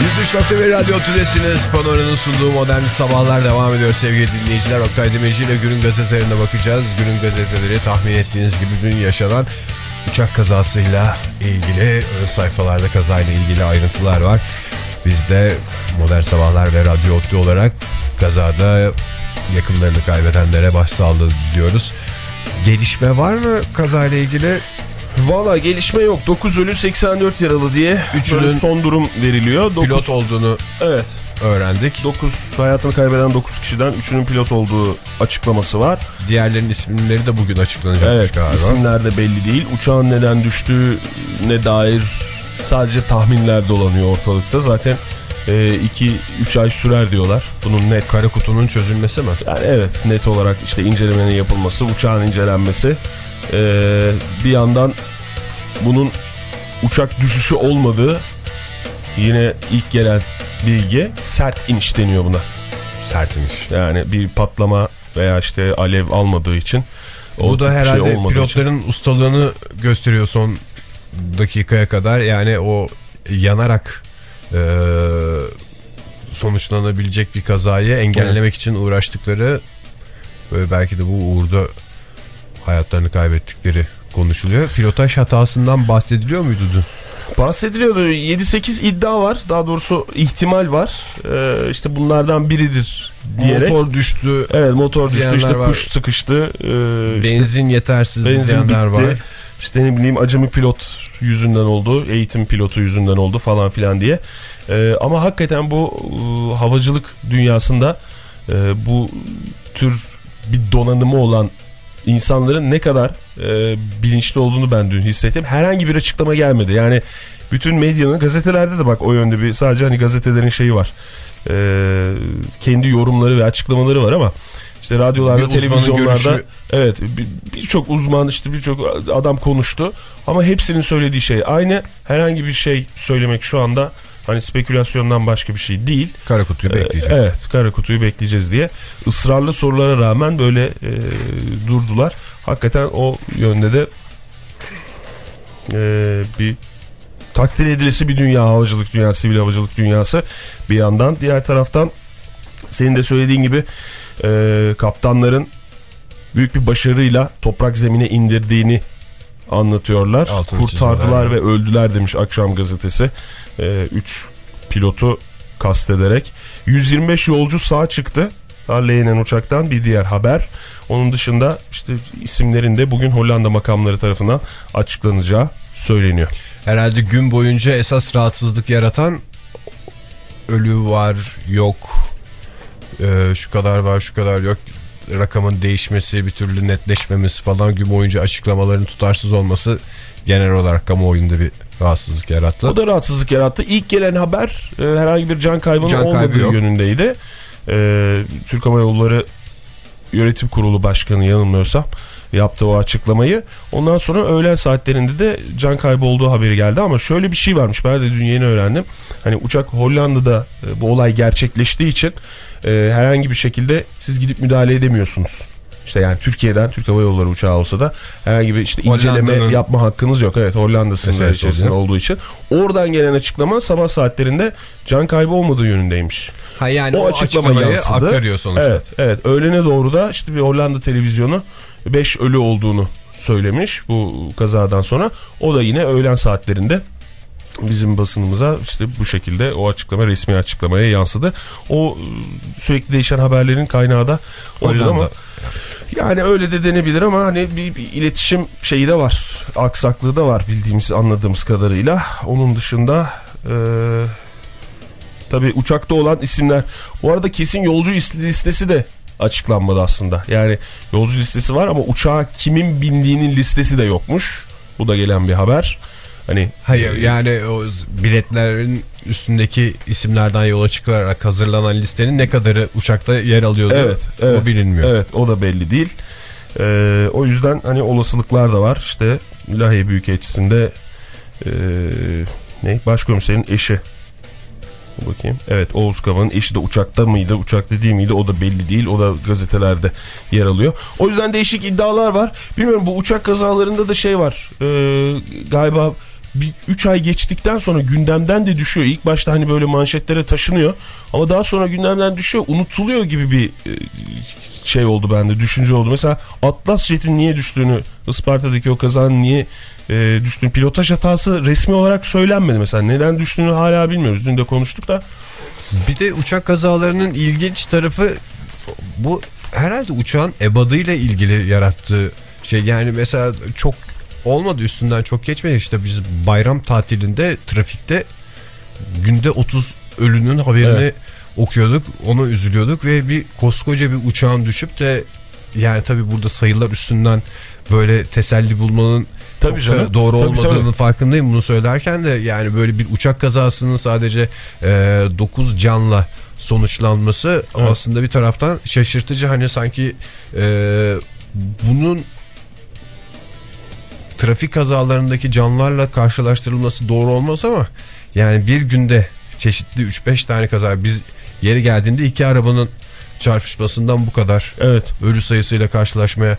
103.1 Radyo Tülesi'niz. Panoranın sunduğu modern sabahlar devam ediyor sevgili dinleyiciler. Oktay Demirci ile günün gazetelerine bakacağız. Günün gazeteleri tahmin ettiğiniz gibi dün yaşanan uçak kazasıyla ilgili ön sayfalarda kazayla ilgili ayrıntılar var. Biz de modern sabahlar ve radyo otlu olarak kazada yakınlarını kaybedenlere başsağlığı diliyoruz. Gelişme var mı kazayla ilgili? Valla gelişme yok. 9 ölü 84 yaralı diye Üçünün son durum veriliyor. 9, Pilot olduğunu Evet. öğrendik. 9 hayatını kaybeden 9 kişiden 3'ünün pilot olduğu açıklaması var. Diğerlerinin isimleri de bugün açıklanacakmış Evet galiba. isimler de belli değil. Uçağın neden düştüğüne dair sadece tahminler dolanıyor ortalıkta. Zaten 2-3 ay sürer diyorlar. Bunun net. Kara kutunun çözülmesi mi? Yani evet net olarak işte incelemenin yapılması, uçağın incelenmesi. Ee, bir yandan bunun uçak düşüşü olmadığı yine ilk gelen bilgi sert iniş deniyor buna. Sert iniş. Yani bir patlama veya işte alev almadığı için. o O da bir herhalde için. pilotların ustalığını gösteriyor son dakikaya kadar. Yani o yanarak e, sonuçlanabilecek bir kazayı engellemek için uğraştıkları ve belki de bu uğurda hayatlarını kaybettikleri konuşuluyor. Pilotaj hatasından bahsediliyor muydu dün? Bahsediliyordu 7-8 iddia var daha doğrusu ihtimal var ee, işte bunlardan biridir diyerek. Motor düştü, Evet motor düştü işte var. kuş sıkıştı ee, işte benzin yetersiz benzin bitti var. işte ne bileyim acemi pilot yüzünden oldu eğitim pilotu yüzünden oldu falan filan diye Ee, ama hakikaten bu e, havacılık dünyasında e, bu tür bir donanımı olan insanların ne kadar e, bilinçli olduğunu ben dün hissettim. Herhangi bir açıklama gelmedi. Yani bütün medyanın gazetelerde de bak o yönde bir sadece hani gazetelerin şeyi var. E, kendi yorumları ve açıklamaları var ama işte radyolarda, Bir televizyonlarda görüşü- evet bir- birçok uzman işte birçok adam konuştu ama hepsinin söylediği şey aynı. Herhangi bir şey söylemek şu anda hani spekülasyondan başka bir şey değil. Kara kutuyu Ee, bekleyeceğiz. Evet kara kutuyu bekleyeceğiz diye ısrarlı sorulara rağmen böyle e, durdular. Hakikaten o yönde de e, bir takdir edilesi bir dünya havacılık dünyası, sivil havacılık dünyası bir yandan. Diğer taraftan senin de söylediğin gibi e, kaptanların büyük bir başarıyla toprak zemine indirdiğini anlatıyorlar. Altını Kurtardılar ve öldüler demiş akşam gazetesi. 3 pilotu kastederek. 125 yolcu sağ çıktı. Harley'nin uçaktan bir diğer haber. Onun dışında işte isimlerin de bugün Hollanda makamları tarafından açıklanacağı söyleniyor. Herhalde gün boyunca esas rahatsızlık yaratan ölü var yok Ee, şu kadar var şu kadar yok rakamın değişmesi bir türlü netleşmemesi falan gün boyunca açıklamaların tutarsız olması genel olarak kamuoyunda bir rahatsızlık yarattı. O da rahatsızlık yarattı. İlk gelen haber e, herhangi bir can kaybının Can kaybı olmadığı yok. yönündeydi. E, Türk Hava Yolları Yönetim Kurulu Başkanı yanılmıyorsam yaptı o açıklamayı. Ondan sonra öğlen saatlerinde de can kaybı olduğu haberi geldi ama şöyle bir şey varmış. Ben de dün yeni öğrendim. Hani uçak Hollanda'da e, bu olay gerçekleştiği için e, herhangi bir şekilde siz gidip müdahale edemiyorsunuz. İşte yani Türkiye'den Türk Hava Yolları uçağı olsa da herhangi bir işte inceleme yapma hakkınız yok. Evet Hollanda sınırları olduğu için. Oradan gelen açıklama sabah saatlerinde can kaybı olmadığı yönündeymiş. Ha yani o, o, açıklama açıklamayı yansıdı. aktarıyor sonuçta. Evet, evet. Öğlene doğru da işte bir Hollanda televizyonu 5 ölü olduğunu söylemiş bu kazadan sonra. O da yine öğlen saatlerinde bizim basınımıza işte bu şekilde o açıklama resmi açıklamaya yansıdı. O e, sürekli değişen haberlerin kaynağı da Hollanda. ama yani öyle de denebilir ama hani bir, bir iletişim şeyi de var. Aksaklığı da var bildiğimiz anladığımız kadarıyla. Onun dışında e, tabii uçakta olan isimler. Bu arada kesin yolcu is- listesi de açıklanmadı aslında. Yani yolcu listesi var ama uçağa kimin bindiğinin listesi de yokmuş. Bu da gelen bir haber. Hani Hayır yani o biletlerin üstündeki isimlerden yola çıkılarak hazırlanan listenin ne kadarı uçakta yer alıyordu Evet, evet. o bilinmiyor. Evet o da belli değil. Ee, o yüzden hani olasılıklar da var. İşte Lahey Büyükelçisi'nde ee, ne başkomiserin eşi. Bakayım. Evet Oğuz Kava'nın eşi de uçakta mıydı? Uçakta değil miydi? O da belli değil. O da gazetelerde yer alıyor. O yüzden değişik iddialar var. Bilmiyorum bu uçak kazalarında da şey var. Ee, galiba bir 3 ay geçtikten sonra gündemden de düşüyor. İlk başta hani böyle manşetlere taşınıyor. Ama daha sonra gündemden düşüyor. Unutuluyor gibi bir e, şey oldu bende. Düşünce oldu. Mesela Atlas Jet'in niye düştüğünü Isparta'daki o kazanın niye e, düştüğünü pilotaj hatası resmi olarak söylenmedi. Mesela neden düştüğünü hala bilmiyoruz. Dün de konuştuk da. Bir de uçak kazalarının ilginç tarafı bu herhalde uçağın ebadıyla ilgili yarattığı şey. Yani mesela çok olmadı üstünden çok geçmedi işte biz bayram tatilinde trafikte günde 30 ölünün haberini Evet. okuyorduk ona üzülüyorduk ve bir koskoca bir uçağın düşüp de yani tabi burada sayılar üstünden böyle teselli bulmanın Tabii çok canım. doğru Tabii, olmadığının tabii. farkındayım bunu söylerken de yani böyle bir uçak kazasının sadece 9 canla sonuçlanması Evet. aslında bir taraftan şaşırtıcı hani sanki e, bunun trafik kazalarındaki canlarla karşılaştırılması doğru olmaz ama yani bir günde çeşitli 3-5 tane kaza biz yeri geldiğinde iki arabanın çarpışmasından bu kadar Evet. ölü sayısıyla karşılaşmaya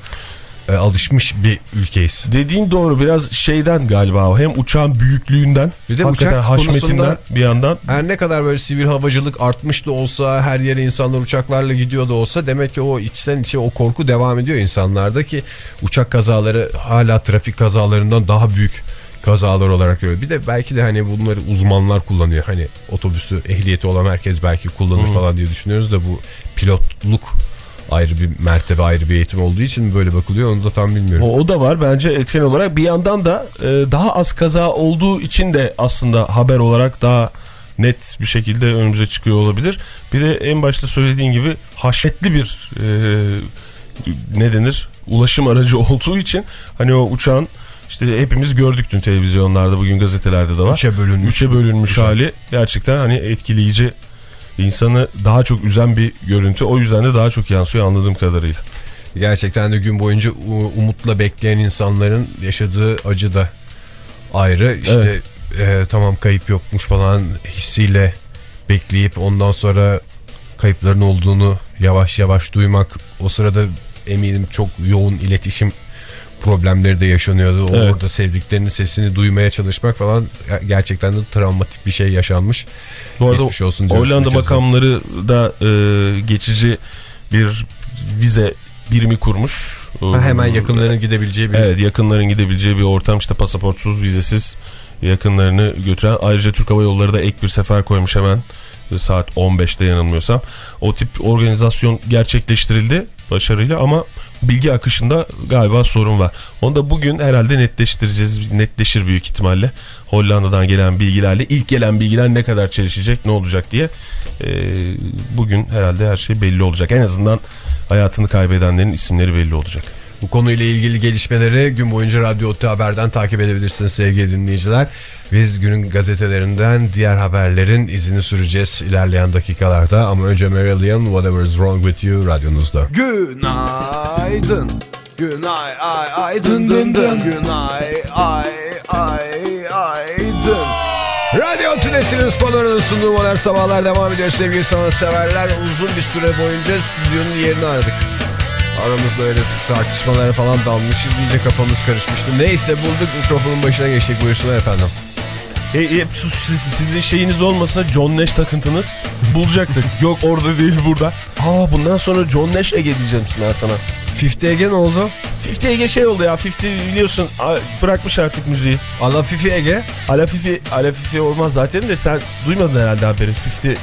e, alışmış bir ülkeyiz. Dediğin doğru biraz şeyden galiba o. Hem uçağın büyüklüğünden Bir de hakikaten uçak haşmetinden bir yandan Her ne kadar böyle sivil havacılık artmış da olsa her yere insanlar uçaklarla gidiyor da olsa demek ki o içten içe o korku devam ediyor insanlarda ki uçak kazaları hala trafik kazalarından daha büyük kazalar olarak görüyor. Bir de belki de hani bunları uzmanlar kullanıyor. Hani otobüsü ehliyeti olan herkes belki kullanır falan diye düşünüyoruz da bu pilotluk ayrı bir mertebe ayrı bir eğitim olduğu için mi böyle bakılıyor onu da tam bilmiyorum. O, o da var bence etken olarak. Bir yandan da e, daha az kaza olduğu için de aslında haber olarak daha net bir şekilde önümüze çıkıyor olabilir. Bir de en başta söylediğin gibi haşmetli bir e, ne denir ulaşım aracı olduğu için hani o uçağın işte hepimiz gördük dün televizyonlarda bugün gazetelerde de var. Üçe bölünmüş. Üçe bölünmüş Uçak. hali gerçekten hani etkileyici insanı daha çok üzen bir görüntü. O yüzden de daha çok yansıyor anladığım kadarıyla. Gerçekten de gün boyunca umutla bekleyen insanların yaşadığı acı da ayrı. İşte Evet. e, tamam kayıp yokmuş falan hissiyle bekleyip ondan sonra kayıpların olduğunu yavaş yavaş duymak. O sırada eminim çok yoğun iletişim problemleri de yaşanıyordu. O Evet. Orada sevdiklerinin sesini duymaya çalışmak falan gerçekten de travmatik bir şey yaşanmış. Bu arada Geçmiş olsun Hollanda makamları da e, geçici bir vize birimi kurmuş. Ha, hemen yakınlarının gidebileceği bir Evet yakınların gidebileceği bir ortam işte pasaportsuz vizesiz yakınlarını götüren. Ayrıca Türk Hava Yolları da ek bir sefer koymuş hemen saat 15'te yanılmıyorsam. O tip organizasyon gerçekleştirildi başarıyla ama bilgi akışında galiba sorun var. Onu da bugün herhalde netleştireceğiz. Netleşir büyük ihtimalle. Hollanda'dan gelen bilgilerle ilk gelen bilgiler ne kadar çelişecek ne olacak diye e, bugün herhalde her şey belli olacak. En azından hayatını kaybedenlerin isimleri belli olacak. Bu konuyla ilgili gelişmeleri gün boyunca Radyo Otte Haber'den takip edebilirsiniz sevgili dinleyiciler. Biz günün gazetelerinden diğer haberlerin izini süreceğiz ilerleyen dakikalarda. Ama önce Marillion Whatever's Wrong With You radyonuzda. Günaydın. Günay ay ay dın dın dın. Günay ay ay ay dın. Radyo Tülesi'nin sponsorunun sunduğu modern sabahlar devam ediyor sevgili sanatseverler. Uzun bir süre boyunca stüdyonun yerini aradık. Aramızda öyle tartışmalara falan dalmışız. iyice kafamız karışmıştı. Neyse bulduk mikrofonun başına geçtik. Buyursunlar efendim. E, e, siz- sizin şeyiniz olmasa John Nash takıntınız bulacaktık. Yok orada değil burada. Aa bundan sonra John Nash Ege diyeceğim ben sana. 50 Ege ne oldu? 50 Ege şey oldu ya 50 biliyorsun bırakmış artık müziği. Allah Fifi Ege. Ala Fifi, Ala Fifi olmaz zaten de sen duymadın herhalde haberi. 50,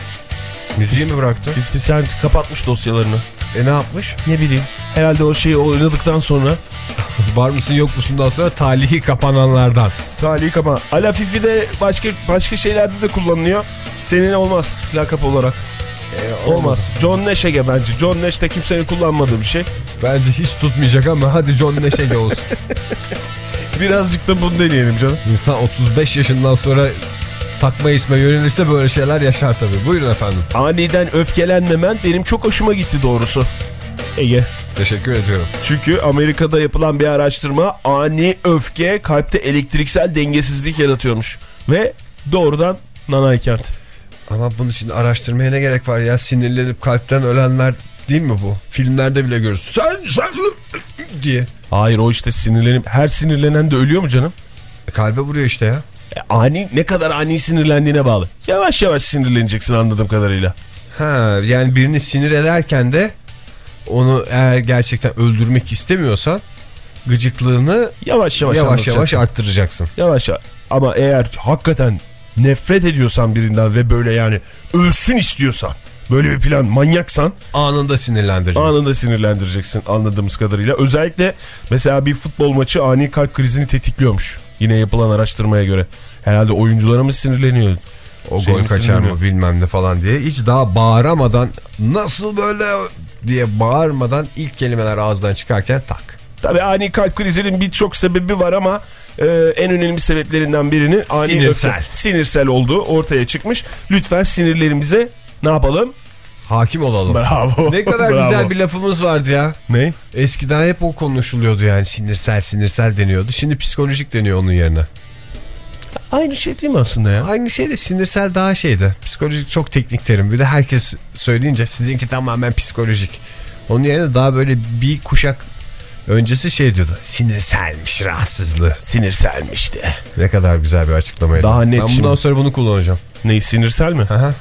Müziği mi bıraktı? 50 Cent kapatmış dosyalarını. E ne yapmış? Ne bileyim. Herhalde o şeyi oynadıktan sonra Var mısın yok musundan sonra talihi kapananlardan. talihi kapan. Ala Fifi de başka başka şeylerde de kullanılıyor. Senin olmaz lakap olarak. Olmaz. John Nash Ege bence. John Nash de kimsenin kullanmadığı bir şey. Bence hiç tutmayacak ama hadi John Neşeli olsun. Birazcık da bunu deneyelim canım. İnsan 35 yaşından sonra takma isme yönelirse böyle şeyler yaşar tabii. Buyurun efendim. Aniden öfkelenmemen benim çok hoşuma gitti doğrusu. Ege. Teşekkür ediyorum. Çünkü Amerika'da yapılan bir araştırma ani öfke kalpte elektriksel dengesizlik yaratıyormuş. Ve doğrudan nanay kent. Ama bunu şimdi araştırmaya ne gerek var ya? Sinirlenip kalpten ölenler değil mi bu? Filmlerde bile görürüz. Sen sen diye. Hayır o işte sinirlenip her sinirlenen de ölüyor mu canım? E, kalbe vuruyor işte ya. Ani ne kadar ani sinirlendiğine bağlı. Yavaş yavaş sinirleneceksin anladığım kadarıyla. Ha yani birini sinir ederken de onu eğer gerçekten öldürmek istemiyorsan gıcıklığını Yavaş yavaş yavaş yavaş arttıracaksın. Yavaş yavaş. Ama eğer hakikaten nefret ediyorsan birinden ve böyle yani ölsün istiyorsan böyle bir plan manyaksan Anında sinirlendireceksin. anında sinirlendireceksin anladığımız kadarıyla. Özellikle mesela bir futbol maçı ani kalp krizini tetikliyormuş. Yine yapılan araştırmaya göre. Herhalde oyuncularımız sinirleniyor. O Şey gol kaçar mı bilmem ne falan diye. Hiç daha bağıramadan nasıl böyle diye bağırmadan ilk kelimeler ağızdan çıkarken tak. Tabii ani kalp krizinin birçok sebebi var ama e, en önemli sebeplerinden birinin ani Sinirsel. öfke- sinirsel olduğu ortaya çıkmış. Lütfen sinirlerimize ne yapalım? Hakim olalım. Bravo. Ne kadar Bravo. güzel bir lafımız vardı ya. Ne? Eskiden hep o konuşuluyordu yani sinirsel sinirsel deniyordu. Şimdi psikolojik deniyor onun yerine. Aynı şey değil mi aslında ya? Aynı şey de sinirsel daha şeydi. Psikolojik çok teknik terim. Bir de herkes söyleyince sizinki tamamen psikolojik. Onun yerine daha böyle bir kuşak öncesi şey diyordu. Sinirselmiş rahatsızlığı. Sinirselmişti. Ne kadar güzel bir açıklamaydı. Daha net Ben bundan şimdi. sonra bunu kullanacağım. Ney sinirsel mi? Aha.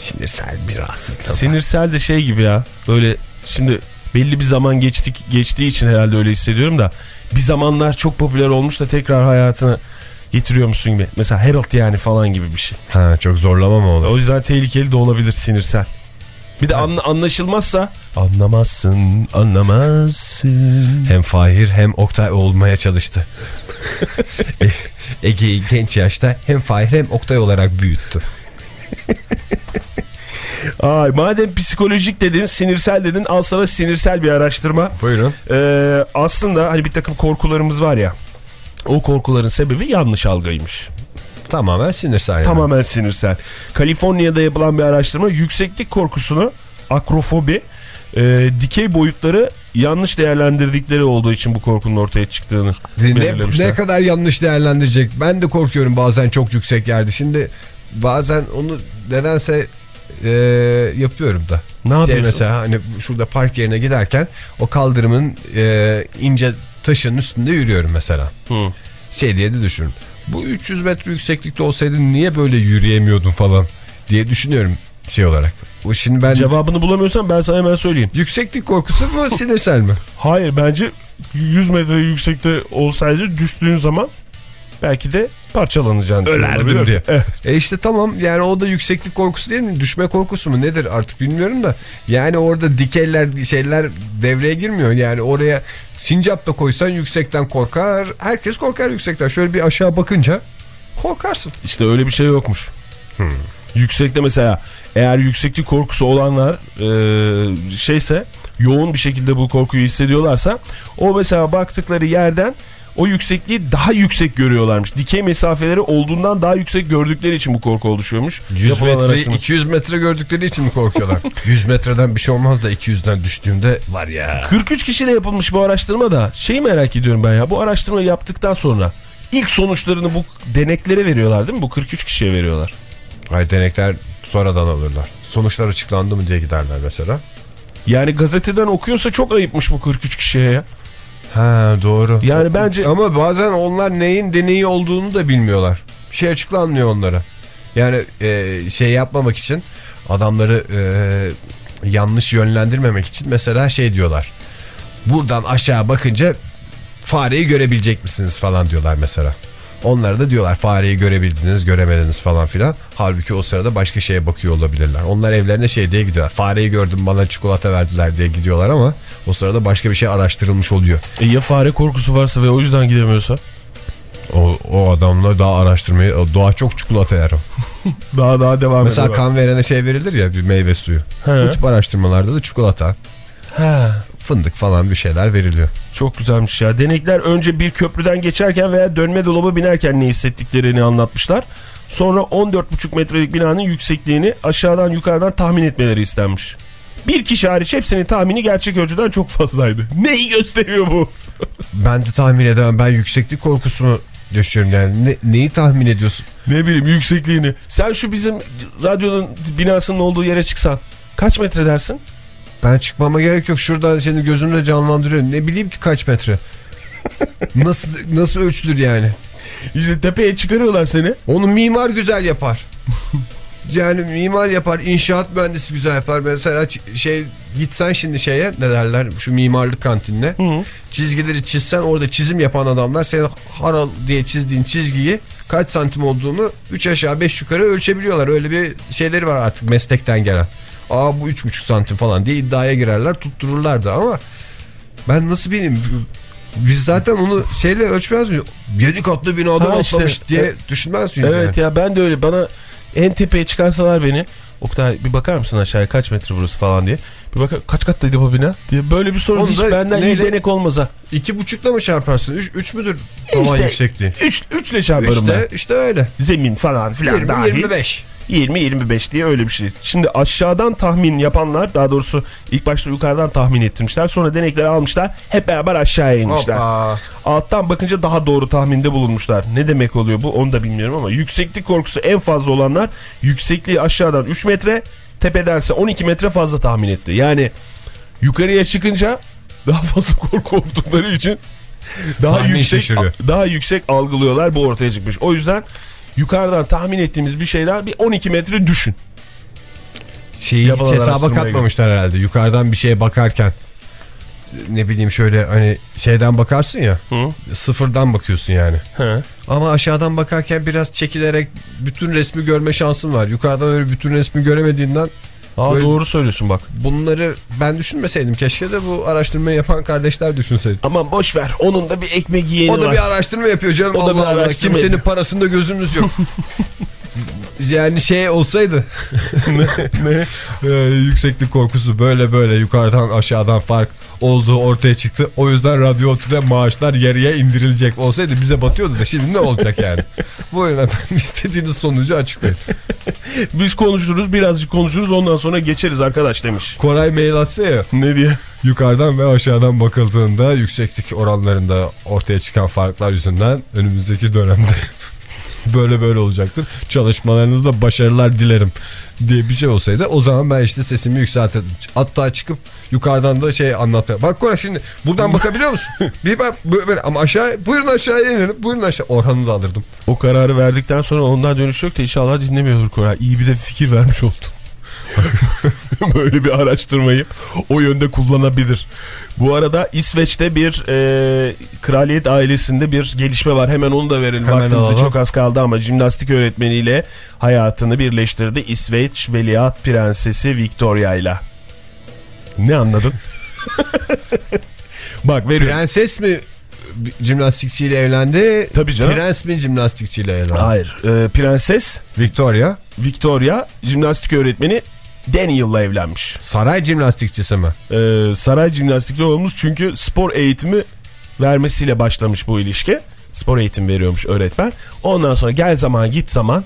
Sinirsel bir rahatsızlık. Sinirsel de şey gibi ya. Böyle şimdi belli bir zaman geçtik geçtiği için herhalde öyle hissediyorum da bir zamanlar çok popüler olmuş da tekrar hayatını getiriyormuşsun gibi. Mesela Harold yani falan gibi bir şey. Ha çok zorlama mı olur? O yüzden tehlikeli de olabilir sinirsel. Bir de anla- anlaşılmazsa anlamazsın, anlamazsın. Hem Fahir hem Oktay olmaya çalıştı. E- Ege'yi genç yaşta hem Fahir hem Oktay olarak büyüttü. Ay madem psikolojik dedin, sinirsel dedin, al sana sinirsel bir araştırma. Buyurun. Ee, aslında hani bir takım korkularımız var ya. O korkuların sebebi yanlış algıymış. Tamamen sinirsel. yani. Tamamen sinirsel. Kaliforniya'da yapılan bir araştırma yükseklik korkusunu, akrofobi, e, dikey boyutları yanlış değerlendirdikleri olduğu için bu korkunun ortaya çıktığını Ne, ne kadar yanlış değerlendirecek. Ben de korkuyorum bazen çok yüksek yerde. Şimdi bazen onu nedense e, yapıyorum da. Ne Şey yapıyorsun? mesela hani şurada park yerine giderken o kaldırımın e, ince taşın üstünde yürüyorum mesela. Hı. Şey diye de düşünün. Bu 300 metre yükseklikte olsaydın niye böyle yürüyemiyordun falan diye düşünüyorum şey olarak. Bu şimdi ben Cevabını bulamıyorsan ben sana hemen söyleyeyim. yükseklik korkusu mu sinirsel mi? Hayır bence 100 metre yüksekte olsaydı düştüğün zaman belki de parçalanacağını Ölerdim düşünüyorum. diye. Evet. E işte tamam yani o da yükseklik korkusu değil mi? Düşme korkusu mu nedir artık bilmiyorum da. Yani orada dikeyler şeyler devreye girmiyor. Yani oraya sincap da koysan yüksekten korkar. Herkes korkar yüksekten. Şöyle bir aşağı bakınca korkarsın. İşte öyle bir şey yokmuş. Hmm. Yüksekte mesela eğer yükseklik korkusu olanlar e, şeyse yoğun bir şekilde bu korkuyu hissediyorlarsa o mesela baktıkları yerden o yüksekliği daha yüksek görüyorlarmış. Dikey mesafeleri olduğundan daha yüksek gördükleri için bu korku oluşuyormuş. 100 Yapılan metre, araştırma. 200 metre gördükleri için mi korkuyorlar? 100 metreden bir şey olmaz da 200'den düştüğünde var ya. 43 kişiyle yapılmış bu araştırma da şeyi merak ediyorum ben ya bu araştırmayı yaptıktan sonra ilk sonuçlarını bu deneklere veriyorlar değil mi? Bu 43 kişiye veriyorlar. Hayır denekler sonradan alırlar. Sonuçlar açıklandı mı diye giderler mesela. Yani gazeteden okuyorsa çok ayıpmış bu 43 kişiye ya. Ha doğru. Yani bence Ama bazen onlar neyin deneyi olduğunu da bilmiyorlar. Bir şey açıklanmıyor onlara. Yani e, şey yapmamak için adamları e, yanlış yönlendirmemek için mesela şey diyorlar. Buradan aşağı bakınca fareyi görebilecek misiniz falan diyorlar mesela. Onlara da diyorlar fareyi görebildiniz göremediniz falan filan. Halbuki o sırada başka şeye bakıyor olabilirler. Onlar evlerine şey diye gidiyorlar. Fareyi gördüm bana çikolata verdiler diye gidiyorlar ama o sırada başka bir şey araştırılmış oluyor. E ya fare korkusu varsa ve o yüzden gidemiyorsa? O, o adamla daha araştırmayı doğa çok çikolata yer o. Daha daha devam Mesela ediyor. kan verene şey verilir ya bir meyve suyu. He. Bu tip araştırmalarda da çikolata, He. Fındık falan bir şeyler veriliyor. Çok güzelmiş ya. Denekler önce bir köprüden geçerken veya dönme dolaba binerken ne hissettiklerini anlatmışlar. Sonra 14,5 metrelik binanın yüksekliğini aşağıdan yukarıdan tahmin etmeleri istenmiş. Bir kişi hariç hepsinin tahmini gerçek ölçüden çok fazlaydı. Neyi gösteriyor bu? Ben de tahmin edemem. Ben yükseklik korkusunu yaşıyorum yani. Ne- neyi tahmin ediyorsun? Ne bileyim yüksekliğini. Sen şu bizim radyonun binasının olduğu yere çıksan kaç metre dersin? Ben çıkmama gerek yok. Şurada seni gözümle canlandırıyor. Ne bileyim ki kaç metre. nasıl nasıl ölçülür yani? İşte tepeye çıkarıyorlar seni. Onu mimar güzel yapar. Yani mimar yapar, inşaat mühendisi güzel yapar. Mesela şey gitsen şimdi şeye ne derler şu mimarlık kantinine. Hı. Çizgileri çizsen orada çizim yapan adamlar senin haral diye çizdiğin çizgiyi kaç santim olduğunu 3 aşağı 5 yukarı ölçebiliyorlar. Öyle bir şeyleri var artık meslekten gelen. Aa bu 3,5 santim falan diye iddiaya girerler tuttururlar da ama ben nasıl bileyim biz zaten onu şeyle ölçmez miyiz? 7 katlı binadan Ha işte. atlamış diye Evet. düşünmez miyiz? Evet ya ben de öyle bana en tepeye çıkarsalar beni Oktay bir bakar mısın aşağıya kaç metre burası falan diye. Bir bakar kaç katlıydı bu bina diye böyle bir soru hiç benden iyi denek olmaz ha. İki buçukla mı çarparsın? Üç, üç müdür tavan İşte yüksekliği? 3 3 ile çarparım ben. İşte, işte öyle. Zemin falan filan 20, dahil. 25. 20-25 diye öyle bir şey. Şimdi aşağıdan tahmin yapanlar daha doğrusu ilk başta yukarıdan tahmin ettirmişler. Sonra denekleri almışlar. Hep beraber aşağıya inmişler. Hoppa. Alttan bakınca daha doğru tahminde bulunmuşlar. Ne demek oluyor bu onu da bilmiyorum ama yükseklik korkusu en fazla olanlar yüksekliği aşağıdan 3 metre tepedense 12 metre fazla tahmin etti. Yani yukarıya çıkınca daha fazla korku oldukları için daha Tahmin yüksek şaşırıyor. daha yüksek algılıyorlar bu ortaya çıkmış. O yüzden yukarıdan tahmin ettiğimiz bir şeyler bir 12 metre düşün. Şeyi hiç hesaba katmamışlar herhalde. Yukarıdan bir şeye bakarken ne bileyim şöyle hani şeyden bakarsın ya Hı? sıfırdan bakıyorsun yani. He. Ama aşağıdan bakarken biraz çekilerek bütün resmi görme şansın var. Yukarıdan öyle bütün resmi göremediğinden Aa, Böyle- doğru söylüyorsun bak. bunları ben düşünmeseydim keşke de bu araştırmayı yapan kardeşler düşünseydi. Aman boş ver. Onun da bir ekmek yiyeni O da var. bir araştırma yapıyor canım. O da bir Allah Allah. araştırma Kimsenin yapıyor. parasında gözümüz yok. yani şey olsaydı ne? e, yükseklik korkusu böyle böyle yukarıdan aşağıdan fark olduğu ortaya çıktı. O yüzden radyo otüde maaşlar yarıya indirilecek olsaydı bize batıyordu da şimdi ne olacak yani? Buyurun efendim istediğiniz sonucu açıklayın. Biz konuşuruz birazcık konuşuruz ondan sonra geçeriz arkadaş demiş. Koray mail atsa ya Ne diye? yukarıdan ve aşağıdan bakıldığında yükseklik oranlarında ortaya çıkan farklar yüzünden önümüzdeki dönemde böyle böyle olacaktır. Çalışmalarınızda başarılar dilerim diye bir şey olsaydı o zaman ben işte sesimi yükseltirdim. Hatta çıkıp yukarıdan da şey anlatmaya. Bak Koray şimdi buradan bakabiliyor musun? bir bak böyle ama aşağı buyurun aşağıya inelim buyurun aşağı. Orhan'ı da alırdım. O kararı verdikten sonra ondan dönüş yok da inşallah dinlemiyordur Koray. İyi bir de fikir vermiş oldun. Böyle bir araştırmayı o yönde kullanabilir. Bu arada İsveç'te bir e, kraliyet ailesinde bir gelişme var. Hemen onu da verelim. Hemen çok az kaldı ama jimnastik öğretmeniyle hayatını birleştirdi. İsveç Veliaht Prensesi Victoria ile. Ne anladın? Bak veriyorum. Prenses mi jimnastikçiyle evlendi? Tabii canım. Prens mi jimnastikçiyle evlendi? Hayır. e, prenses Victoria Victoria jimnastik öğretmeni Daniel'la evlenmiş. saray jimnastikçisi mi? Ee, saray jimnastikte olmuş çünkü spor eğitimi vermesiyle başlamış bu ilişki. Spor eğitim veriyormuş öğretmen. Ondan sonra gel zaman git zaman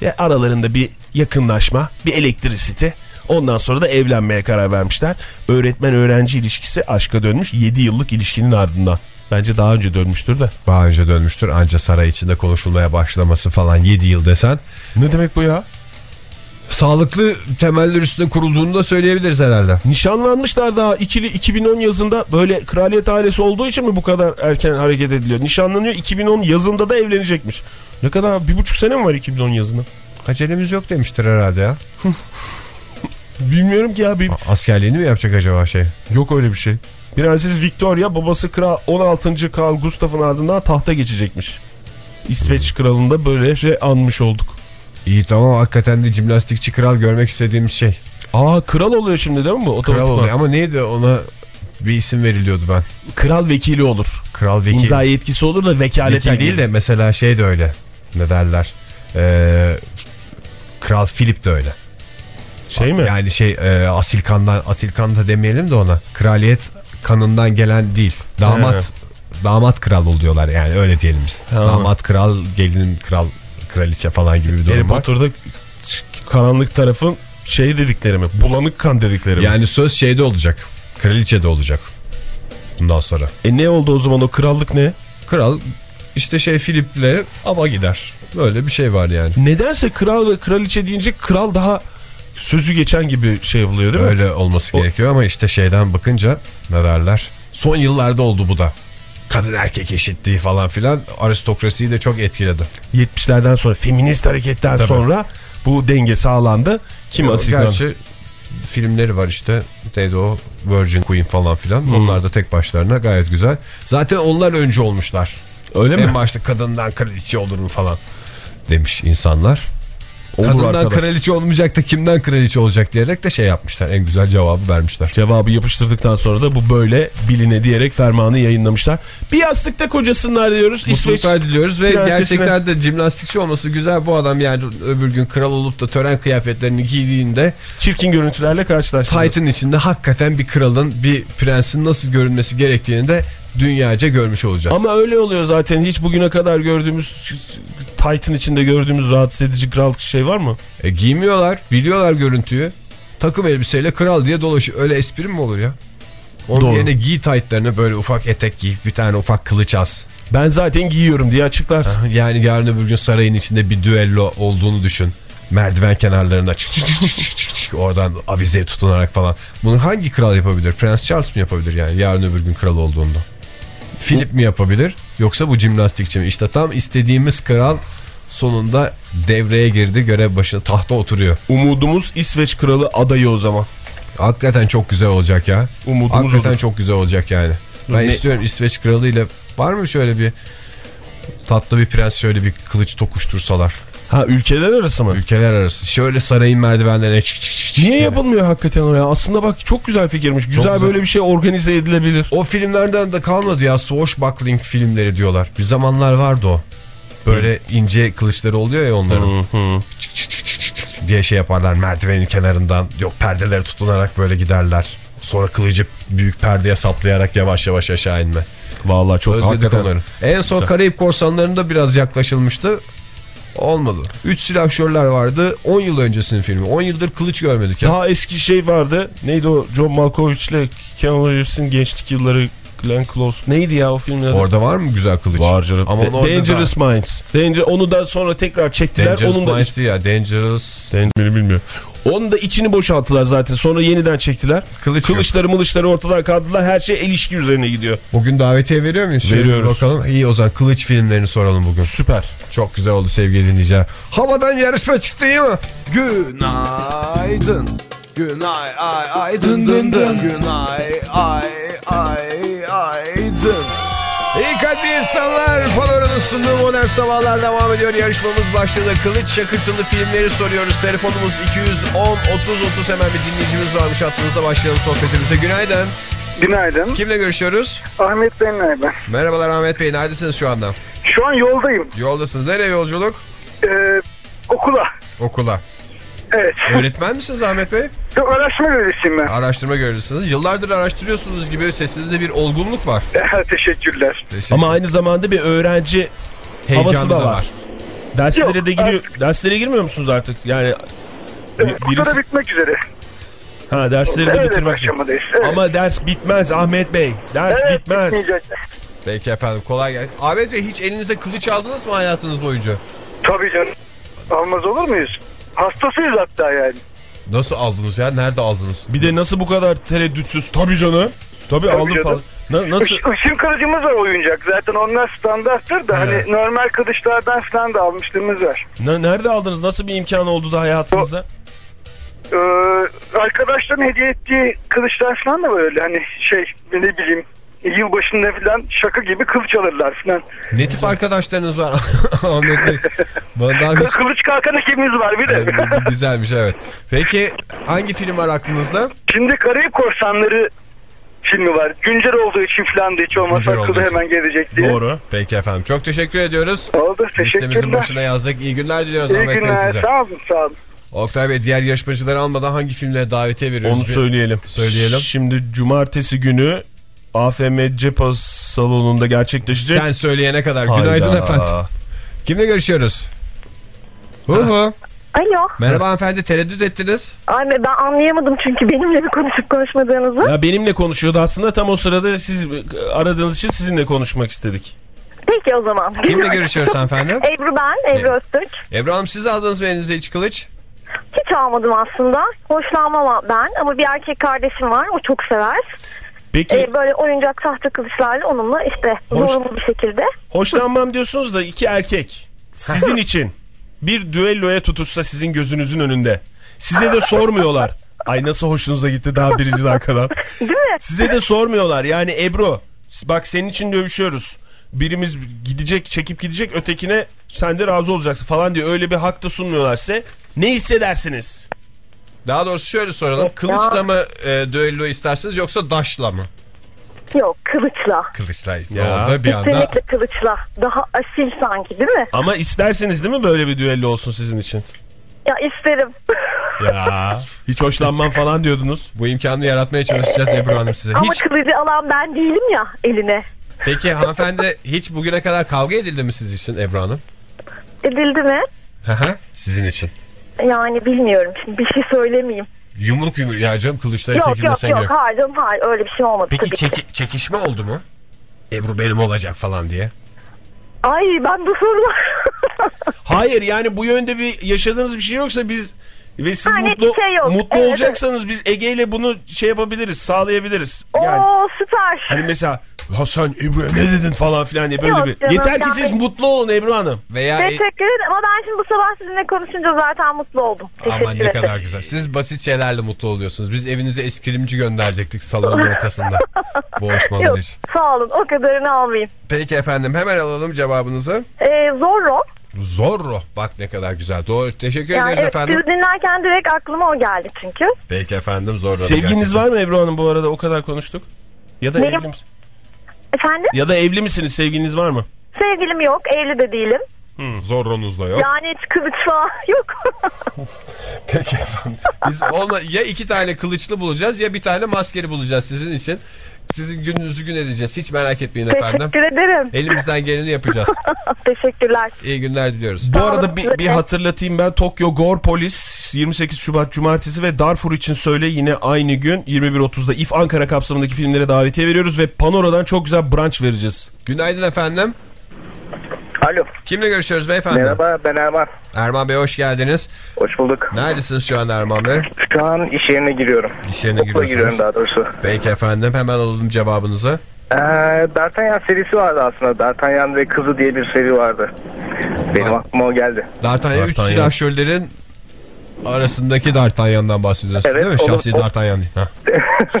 ya aralarında bir yakınlaşma, bir elektrisite. Ondan sonra da evlenmeye karar vermişler. Öğretmen öğrenci ilişkisi aşka dönmüş 7 yıllık ilişkinin ardından. Bence daha önce dönmüştür de. Daha önce dönmüştür anca saray içinde konuşulmaya başlaması falan 7 yıl desen. Ne demek bu ya? Sağlıklı temeller üstüne kurulduğunu da söyleyebiliriz herhalde. Nişanlanmışlar daha ikili 2010 yazında böyle kraliyet ailesi olduğu için mi bu kadar erken hareket ediliyor? Nişanlanıyor 2010 yazında da evlenecekmiş. Ne kadar bir buçuk sene mi var 2010 yazında? Acelemiz yok demiştir herhalde ya. Bilmiyorum ki ya bir... Askerliğini mi yapacak acaba şey? Yok öyle bir şey. Prenses Victoria babası kral 16. Kral Gustaf'ın ardından tahta geçecekmiş. İsveç kralında böyle şey anmış olduk. İyi tamam hakikaten de jimnastikçi kral görmek istediğimiz şey. Aa kral oluyor şimdi değil mi bu? Kral oluyor ama neydi ona bir isim veriliyordu ben. Kral vekili olur. Kral vekil. İmza yetkisi olur da vekaleten Vekil değil de mesela şey de öyle. Ne derler? Ee, Kral Philip de öyle. Şey mi? Yani şey e, asil kandan asil kan da demeyelim de ona. Kraliyet kanından gelen değil. Damat damat kral oluyorlar yani öyle diyelim biz. Ha. Damat kral, gelin kral, kraliçe falan gibi bir Harry durum var. Potter'da karanlık tarafın şey dedikleri mi? Bulanık kan dedikleri mi? Yani söz şeyde olacak. Kraliçe de olacak. Bundan sonra. E ne oldu o zaman o krallık ne? Kral işte şey Filip'le ava gider. Böyle bir şey var yani. Nedense kral ve kraliçe deyince kral daha sözü geçen gibi şey yapılıyor değil mi? Öyle olması O- gerekiyor ama işte şeyden bakınca ne derler? Son yıllarda oldu bu da. Kadın erkek eşitliği falan filan aristokrasiyi de çok etkiledi. 70'lerden sonra feminist hareketten Tabii. sonra bu denge sağlandı. Kim Yok, asil kral? Gerçi filmleri var işte. Neydi o Virgin Queen falan filan. Hmm. Onlar da tek başlarına gayet güzel. Zaten onlar önce olmuşlar. Öyle mi? En başta kadından kraliçe olurum falan demiş insanlar. Olur Kadından arkadaş. kraliçe olmayacak da kimden kraliçe olacak diyerek de şey yapmışlar. En güzel cevabı vermişler. Cevabı yapıştırdıktan sonra da bu böyle biline diyerek fermanı yayınlamışlar. Bir yastıkta kocasınlar diyoruz. Mutluluklar diliyoruz ve prensesine- gerçekten de jimnastikçi olması güzel bu adam yani öbür gün kral olup da tören kıyafetlerini giydiğinde çirkin görüntülerle karşılaştı. Titan içinde hakikaten bir kralın bir prensin nasıl görünmesi gerektiğini de dünyaca görmüş olacağız. Ama öyle oluyor zaten. Hiç bugüne kadar gördüğümüz Titan içinde gördüğümüz rahatsız edici kral şey var mı? E, giymiyorlar biliyorlar görüntüyü takım elbiseyle kral diye dolaşıyor öyle espri mi olur ya? Onun Doğru. yerine giy taytlarını böyle ufak etek giy bir tane ufak kılıç as. Ben zaten giyiyorum diye açıklarsın. Yani yarın öbür gün sarayın içinde bir düello olduğunu düşün. Merdiven kenarlarında çık çık çık çık çık çık oradan avizeye tutunarak falan. Bunu hangi kral yapabilir? Prens Charles mi yapabilir yani yarın öbür gün kral olduğunda? Philip mi yapabilir? Yoksa bu jimnastikçi mi? İşte tam istediğimiz kral sonunda devreye girdi. Görev başına tahta oturuyor. Umudumuz İsveç kralı adayı o zaman. Hakikaten çok güzel olacak ya. Umudumuz Hakikaten odur. çok güzel olacak yani. Ben Ne- istiyorum İsveç kralıyla var mı şöyle bir tatlı bir prens şöyle bir kılıç tokuştursalar. Ha ülkeler arası mı? Ülkeler arası. Şöyle sarayın merdivenlerine çık çık çık Niye diye. yapılmıyor hakikaten o ya? Aslında bak çok güzel fikirmiş. Güzel, güzel. böyle bir şey organize edilebilir. O filmlerden de kalmadı ya. Swashbuckling filmleri diyorlar. Bir zamanlar vardı o. Böyle ince kılıçları oluyor ya onların. Çık çık çık çık çık çık diye şey yaparlar merdivenin kenarından. Yok perdelere tutunarak böyle giderler. Sonra kılıcı büyük perdeye saplayarak yavaş yavaş aşağı inme. Vallahi çok Özledik hakikaten. onları. En son Güzel. Karayip Korsanları'nda biraz yaklaşılmıştı. Olmadı. 3 silahşörler vardı. 10 yıl öncesinin filmi. 10 yıldır kılıç görmedik ya. Daha eski şey vardı. Neydi o? John Malkovich ile Keanu Reeves'in gençlik yılları Glenn Close. Neydi ya o filmin adı? Orada var mı güzel kılıç? Var canım. Ama onu orada Dangerous Minds. Danger, onu da sonra tekrar çektiler. Dangerous Onun da Minds ya. Dangerous Dangerous bilmiyorum. Onun da içini boşalttılar zaten. Sonra yeniden çektiler. kılıç yok. Kılıçları mılıçları ortadan kaldırdılar. Her şey ilişki üzerine gidiyor. Bugün davetiye veriyor muyuz? Veriyoruz. Bakalım. İyi o zaman kılıç filmlerini soralım bugün. Süper. Çok güzel oldu sevgili dinleyiciler. Havadan yarışma çıktı iyi mi? Günaydın. Günay ay ay dın dın dın. Günay ay ay ay dın. İyi kalpli insanlar. Panora'nın sunduğu modern sabahlar devam ediyor. Yarışmamız başladı. Kılıç şakırtılı filmleri soruyoruz. Telefonumuz 210 30 30 hemen bir dinleyicimiz varmış hattımızda. Başlayalım sohbetimize. Günaydın. Günaydın. Kimle görüşüyoruz? Ahmet ben ben. Merhabalar Ahmet Bey. Neredesiniz şu anda? Şu an yoldayım. Yoldasınız. Nereye yolculuk? Ee, okula. Okula. Evet. Öğretmen misiniz Ahmet Bey? Yok araştırma görevlisiyim ben. Araştırma görevlisiniz. Yıllardır araştırıyorsunuz gibi sesinizde bir olgunluk var. Teşekkürler. Teşekkür Ama aynı zamanda bir öğrenci Heyecanı havası da var. Derslere Yok, de giriyor. Derslere girmiyor musunuz artık? Yani bir- Evet, birisi bitmek üzere. ha dersleri de bitirmek için. aşamadayız. Evet. Ama ders bitmez Ahmet Bey. Ders Evet, bitmez. bitmeyecek. Peki efendim kolay gelsin. Ahmet Bey hiç elinize kılıç aldınız mı hayatınız boyunca? Tabii canım. Almaz olur muyuz? Hastasıyız hatta yani. Nasıl aldınız ya? Nerede aldınız? Bir de nasıl bu kadar tereddütsüz? Tabii canım. Tabii, aldım canım. falan. Na- nasıl? Iş, ışın kılıcımız var oyuncak. Zaten onlar standarttır da He. hani normal kılıçlardan falan da almışlığımız var. Na- nerede aldınız? Nasıl bir imkan oldu da hayatınızda? Ee, arkadaşların hediye ettiği kılıçlar falan da böyle hani şey ne bileyim yılbaşında falan şaka gibi kılıç alırlar falan. Ne tip arkadaşlarınız var Ahmet Bey? Bana hiç... Kılıç kalkan ekibimiz var bir de. Güzelmiş evet. Peki hangi film var aklınızda? Şimdi Karayip Korsanları filmi var. Güncel olduğu için falan da hiç olmazsa akılda hemen gelecek diye. Doğru. Peki efendim çok teşekkür ediyoruz. Oldu Listemizin teşekkürler. başına yazdık. İyi günler diliyoruz İyi Ahmet Bey günler size. sağ olun sağ olun. Oktay Bey diğer yarışmacıları almadan hangi filmlere davetiye veriyoruz? Onu Bir- söyleyelim. Söyleyelim. Şimdi cumartesi günü AFM Cepa salonunda gerçekleşecek. Sen söyleyene kadar. Hayda. Günaydın efendim. Kimle görüşüyoruz? Hu hu. Alo. Merhaba hanımefendi tereddüt ettiniz. Ay ben anlayamadım çünkü benimle mi konuşup konuşmadığınızı. Ya benimle konuşuyordu aslında tam o sırada siz aradığınız için sizinle konuşmak istedik. Peki o zaman. Kimle görüşüyoruz hanımefendi? Ebru ben, Ebru Öztürk. Ebru Hanım siz aldınız mı elinize hiç kılıç? Hiç almadım aslında. Hoşlanmam ben ama bir erkek kardeşim var. O çok sever. Peki Ee, böyle oyuncak tahta kılıçlarla onunla işte Hoş- zorunlu bir şekilde. hoşlanmam diyorsunuz da iki erkek sizin için bir düelloya tutuşsa sizin gözünüzün önünde. Size de sormuyorlar. Ay nasıl hoşunuza gitti daha birinci dakikadan. Değil mi? Size de sormuyorlar. Yani Ebru bak senin için dövüşüyoruz. Birimiz gidecek çekip gidecek ötekine sen de razı olacaksın falan diye öyle bir hak da sunmuyorlar size. Ne hissedersiniz? Daha doğrusu şöyle soralım. Kılıçla mı e, düello istersiniz yoksa daşla mı? Yok kılıçla. Kılıçla Ya. oldu bir anda. Kesinlikle kılıçla. Daha asil sanki değil mi? Ama isterseniz değil mi böyle bir düello olsun sizin için? Ya isterim. Ya hiç hoşlanmam falan diyordunuz. Bu imkanı yaratmaya çalışacağız Ebru Hanım size. ama Hiç, kılıcı alan ben değilim ya eline. peki hanımefendi hiç bugüne kadar kavga edildi mi siz için Ebru Hanım? Edildi mi? Hı hı. Sizin için. Yani bilmiyorum. Şimdi bir şey söylemeyeyim. Yumruk yumruk ya canım kılıçlara Yok yok çekilmesen yok gerek. hayır canım hayır öyle bir şey olmadı Peki tabii ki. çeki- çekişme oldu mu? Ebru benim olacak falan diye. Ay ben bu sorular. Hayır yani bu yönde bir yaşadığınız bir şey yoksa biz ve siz Ha, mutlu şey yok. mutlu Evet, olacaksanız biz Ege ile bunu şey yapabiliriz, sağlayabiliriz. Yani Oo süper. hani mesela ya sen Ebru'ya ne dedin falan filan diye böyle Yok bir. canım, Yeter ki siz benim- mutlu olun Ebru Hanım. Veya e- Teşekkür ederim ama ben şimdi bu sabah sizinle konuşunca zaten mutlu oldum. Teşekkür Aman ne ederim. kadar güzel. Siz basit şeylerle mutlu oluyorsunuz. Biz evinize eskrimci gönderecektik salonun ortasında. Boğuşmalar Yok için. sağ olun o kadarını almayayım. Peki efendim hemen alalım cevabınızı. Ee, Zorro. Zorro. Bak ne kadar güzel. Doğru. Teşekkür Yani ederiz evet, efendim. sizi dinlerken direkt aklıma o geldi çünkü. Peki efendim Zorro. Sevginiz gerçekten. var mı Ebru Hanım bu arada o kadar konuştuk? Ya da Benim- evli? Efendim? Ya da evli misiniz? Sevginiz var mı? Sevgilim yok, evli de değilim. Zorronuz da yok. Yani hiç kılıç falan yok. Peki efendim. Biz olma ya iki tane kılıçlı bulacağız ya bir tane maskeli bulacağız sizin için. Sizin gününüzü gün edeceğiz. Hiç merak etmeyin efendim. Teşekkür ederim. Elimizden geleni yapacağız. Teşekkürler. İyi günler diliyoruz. Bu arada bir, bir hatırlatayım ben Tokyo Gore Polis 28 Şubat Cumartesi ve Darfur için söyle yine aynı gün 21.30'da İF Ankara kapsamındaki filmlere davetiye veriyoruz ve Panora'dan çok güzel brunch vereceğiz. Günaydın efendim. Alo. Kimle görüşüyoruz beyefendi? Merhaba ben Erman. Erman Bey hoş geldiniz. Hoş bulduk. Neredesiniz şu an Erman Bey? Şu an iş yerine giriyorum. İş yerine Okula giriyorum daha doğrusu. Peki efendim hemen alalım cevabınızı. Ee, D'Artagnan serisi vardı aslında. D'Artagnan ve Kızı diye bir seri vardı. Benim aklıma o geldi. D'Artagnan 3 D'Artagnan. silahşörlerin arasındaki D'Artagnan'dan bahsediyorsunuz Evet, değil mi? Şahsi O- D'Artagnan değil. Ha.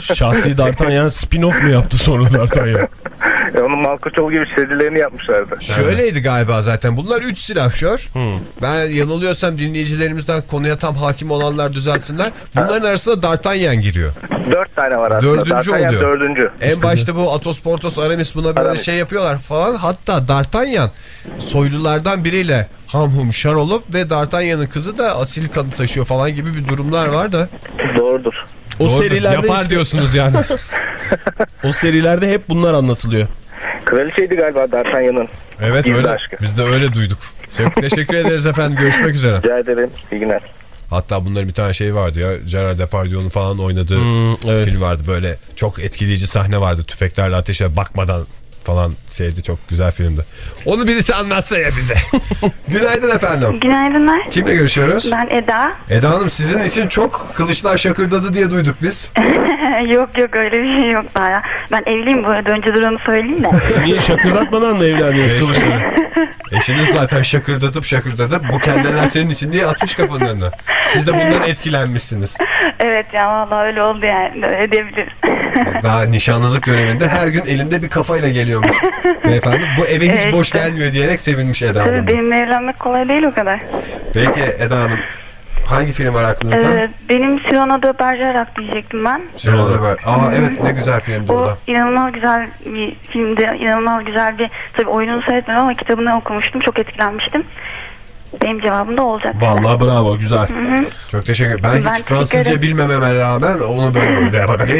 Şahsi D'Artagnan spin-off mu yaptı sonra D'Artagnan? E, onun Malkoçoğlu gibi serilerini yapmışlardı. Şöyleydi galiba zaten. Bunlar 3 silahşör. Ben yanılıyorsam dinleyicilerimizden konuya tam hakim olanlar düzeltsinler. Bunların arasında D'Artagnan giriyor. Dört tane var aslında. Dördüncü D'Artagnan oluyor. dördüncü. En başta bu Atos Portos Aramis buna böyle Aramis. şey yapıyorlar falan. Hatta D'Artagnan soylulardan biriyle hamhum şar olup ve D'Artagnan'ın kızı da asil kanı taşıyor falan gibi bir durumlar var da. Doğrudur. O Doğru, serilerde Yapar işte- diyorsunuz yani. o serilerde hep bunlar anlatılıyor. Kraliçeydi galiba D'Artagnan'ın. evet öyle. aşkı. Biz de öyle duyduk. Çok teşekkür ederiz efendim. Görüşmek üzere. Rica ederim. İyi günler. Hatta bunların bir tane şey vardı ya. Gerard Depardieu'nun falan oynadığı Hmm, evet. film vardı. Böyle çok etkileyici sahne vardı. Tüfeklerle ateşe bakmadan falan şeydi. Çok güzel filmdi. Onu birisi anlatsa ya bize. Günaydın efendim. Günaydınlar. Kimle görüşüyoruz? Ben Eda. Eda Hanım sizin için çok kılıçlar şakırdadı diye duyduk biz. yok yok öyle bir şey yok daha. Ben evliyim bu arada önce durumu söyleyeyim de. Niye şakırdatmadan mı evlendiniz kılıçları? Eşiniz zaten şakırdatıp şakırdatıp bu kelleler senin için diye atmış kafanın önüne. Siz de bundan etkilenmişsiniz. evet ya vallahi öyle oldu yani. Öyle diyebiliriz. Daha nişanlılık döneminde her gün elinde bir kafayla geliyormuş. Beyefendi bu eve hiç Evet, boş işte. gelmiyor diyerek sevinmiş Eda Hanım. Tabii benimle evlenmek kolay değil o kadar. Peki Eda Hanım Hangi film var aklınızda? Ee, benim Cyrano de Bergerac diyecektim ben. Cyrano de Bergerac. Aa evet ne güzel filmdi o O inanılmaz güzel bir filmdi. İnanılmaz güzel bir... Tabii oyununu seyretmedim ama kitabını okumuştum. Çok etkilenmiştim. Benim cevabım da olacak. Vallahi bravo güzel. Çok teşekkür ederim. Ben, Ben hiç Fransızca ederim. bilmememe rağmen onu böyle de bak ne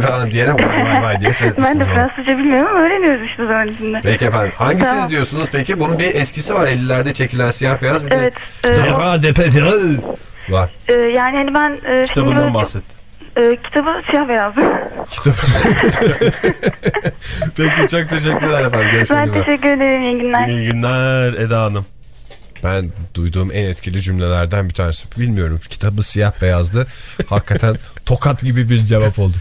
falan diyerek vay vay vay diye. Ben de. Fransızca bilmiyorum ama öğreniyoruz işte içinde. Peki efendim. Hangisini Tamam. diyorsunuz peki? Bunun bir eskisi var 50'lerde çekilen siyah beyaz bir Evet. de. e, Aa, depe- var. e, yani hani ben... E, Kitabından böyle- bahset. E, kitabı siyah beyazdı. Peki çok teşekkürler efendim. Görüşmek ben üzere. teşekkür ederim. İyi günler. İyi günler Eda Hanım. Ben duyduğum en etkili cümlelerden bir tanesi. Bilmiyorum kitabı siyah beyazdı. Hakikaten tokat gibi bir cevap oldu.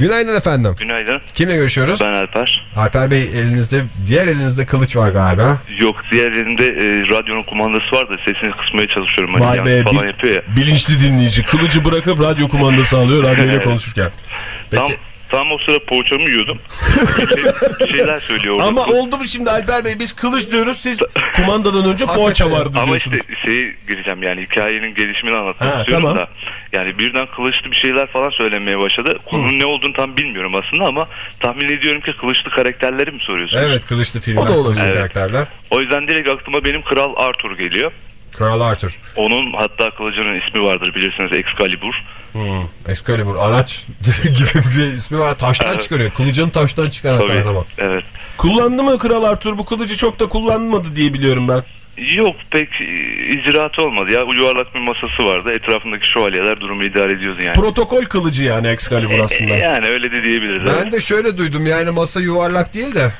Günaydın efendim. Günaydın. Kimle görüşüyoruz? Ben Alper. Alper Bey elinizde diğer elinizde kılıç var galiba. Yok diğer elinde e, radyonun kumandası var da sesini kısmaya çalışıyorum. Hani Vay be falan bil- yapıyor ya. bilinçli dinleyici. Kılıcı bırakıp radyo kumandası alıyor radyoyla konuşurken. Tam, tam o sıra poğaçamı yiyordum. bir, şey- şeyler söylüyor orada. Ama oldu mu şimdi Alper Bey biz kılıç diyoruz siz kumandadan önce poğaça vardı Ama diyorsunuz. işte şeye gireceğim yani hikayenin gelişimini anlatmak Ha, istiyorum tamam. da. Yani birden kılıçlı bir şeyler falan söylenmeye başladı. Konunun ne olduğunu tam bilmiyorum aslında ama tahmin ediyorum ki kılıçlı karakterleri mi soruyorsunuz? Evet kılıçlı filmler. O da olabilir. Evet. karakterler. O yüzden direkt aklıma benim Kral Arthur geliyor. Kral Arthur. Onun hatta kılıcının ismi vardır bilirsiniz Excalibur. Excalibur araç gibi bir ismi var. Taştan Evet. çıkarıyor. Kılıcını taştan çıkaran Tabii. kahraman. Evet. Kullandı mı Kral Arthur bu kılıcı çok da kullanmadı diye biliyorum ben. Yok pek e, icraatı olmadı ya. Yuvarlak bir masası vardı. Etrafındaki şövalyeler durumu idare ediyordu yani. Protokol kılıcı yani Excalibur aslında. E, Yani öyle de diyebiliriz. Ben de şöyle duydum yani masa yuvarlak değil de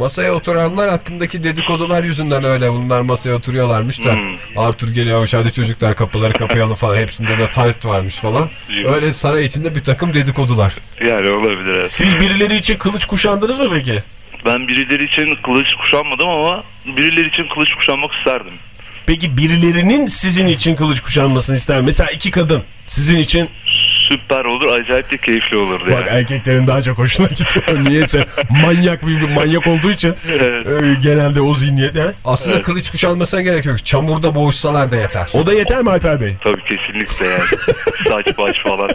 masaya oturanlar hakkındaki dedikodular yüzünden öyle bunlar masaya oturuyorlarmış da Hmm. Arthur geliyormuş hadi çocuklar kapıları kapayalım falan hepsinde de tight varmış falan. Yok. Öyle saray içinde bir takım dedikodular. Yani olabilir evet. Siz birileri için kılıç kuşandınız mı peki? Ben birileri için kılıç kuşanmadım ama birileri için kılıç kuşanmak isterdim. Peki birilerinin sizin için kılıç kuşanmasını ister. Mesela iki kadın sizin için Süper olur, acayip de keyifli olurdu bak yani. erkeklerin daha çok hoşuna gidiyor. Niyeyse manyak bir, bir manyak olduğu için Evet. e, genelde o zihniyet. he? Aslında Evet. kılıç kuşanmasına gerek yok. Çamurda boğuşsalar da yeter. O da yeter mi Alper Bey? Tabii kesinlikle yani. Saç baş falan.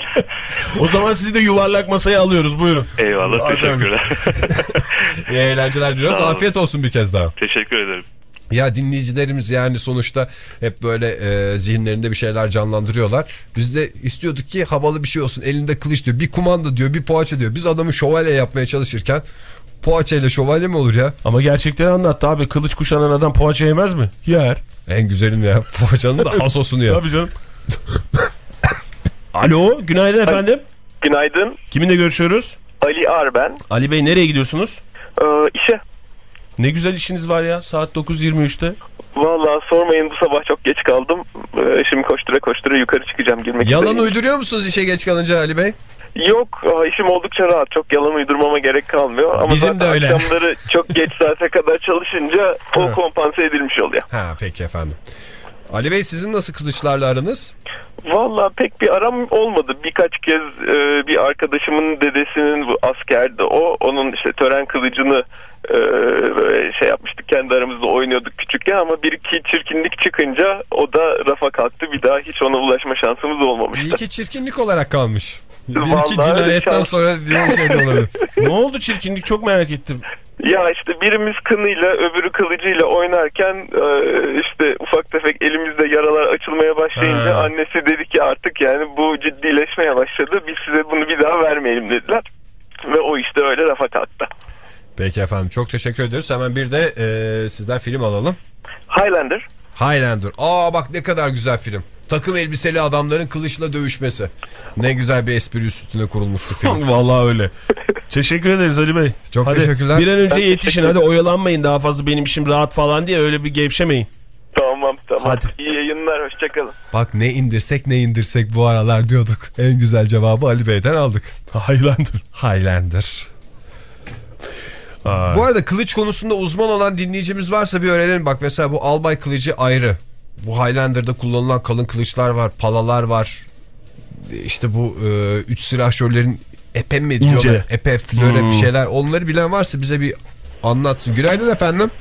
O zaman sizi de yuvarlak masaya alıyoruz buyurun. Eyvallah Aferin. teşekkürler. İyi eğlenceler diliyoruz. Afiyet olsun bir kez daha. Teşekkür ederim. Ya dinleyicilerimiz yani sonuçta hep böyle e, zihinlerinde bir şeyler canlandırıyorlar. Biz de istiyorduk ki havalı bir şey olsun. Elinde kılıç diyor. Bir kumanda diyor. Bir poğaça diyor. Biz adamı şövalye yapmaya çalışırken poğaçayla şövalye mi olur ya? Ama gerçekleri anlattı abi. Kılıç kuşanan adam poğaça yemez mi? Yer. En güzelini ya. Poğaçanın da hasosunu ya. Tabii canım. Alo günaydın efendim. Günaydın. Kiminle görüşüyoruz? Ali Ar ben. Ali Bey nereye gidiyorsunuz? Ee, işe. Ne güzel işiniz var ya saat 9.23'te. Vallahi sormayın bu sabah çok geç kaldım. Ee, şimdi koştura koştura yukarı çıkacağım girmek Yalan üzereyim. uyduruyor musunuz işe geç kalınca Ali Bey? Yok işim oldukça rahat. Çok yalan uydurmama gerek kalmıyor. Ama Bizim zaten de öyle. akşamları çok geç saate kadar çalışınca o kompanse edilmiş oluyor. Ha peki efendim. Ali Bey sizin nasıl kılıçlarla aranız? Vallahi pek bir aram olmadı. Birkaç kez e, bir arkadaşımın dedesinin askerdi o. Onun işte tören kılıcını e, böyle şey yapmıştık. Kendi aramızda oynuyorduk küçükken ama bir iki çirkinlik çıkınca o da rafa kalktı. Bir daha hiç ona ulaşma şansımız olmamıştı. ki çirkinlik olarak kalmış. Bir Vallahi iki cinayetten şans. sonra diye şey de olabilir. ne oldu çirkinlik çok merak ettim. Ya işte birimiz kınıyla öbürü kılıcıyla oynarken e, işte ufak tefek elimizde yaralar açılmaya başlayınca Ha. annesi dedi ki artık yani bu ciddileşmeye başladı. Biz size bunu bir daha vermeyelim dediler. Ve o işte öyle rafa kalktı. Peki efendim çok teşekkür ediyoruz. Hemen bir de e, sizden film alalım. Highlander. Highlander. Aa bak ne kadar güzel film. Takım elbiseli adamların kılıçla dövüşmesi. Ne güzel bir espri üstüne kurulmuştu film. Vallahi öyle. Teşekkür ederiz Ali Bey. Çok hadi, teşekkürler. Bir an önce Ben yetişin hadi oyalanmayın daha fazla benim işim rahat falan diye öyle bir gevşemeyin. Tamam tamam. Hadi. İyi yayınlar hoşçakalın. Bak ne indirsek ne indirsek bu aralar diyorduk. En güzel cevabı Ali Bey'den aldık. Highlander. Highlander. Bu arada kılıç konusunda uzman olan dinleyicimiz varsa bir öğrenelim. Bak mesela bu albay kılıcı ayrı. Bu Highlander'da kullanılan kalın kılıçlar var, palalar var. İşte bu e, üç silahşörlerin epe mi diyorlar? İnce. Epe, flöre Hmm. bir şeyler. Onları bilen varsa bize bir anlatsın. Günaydın efendim.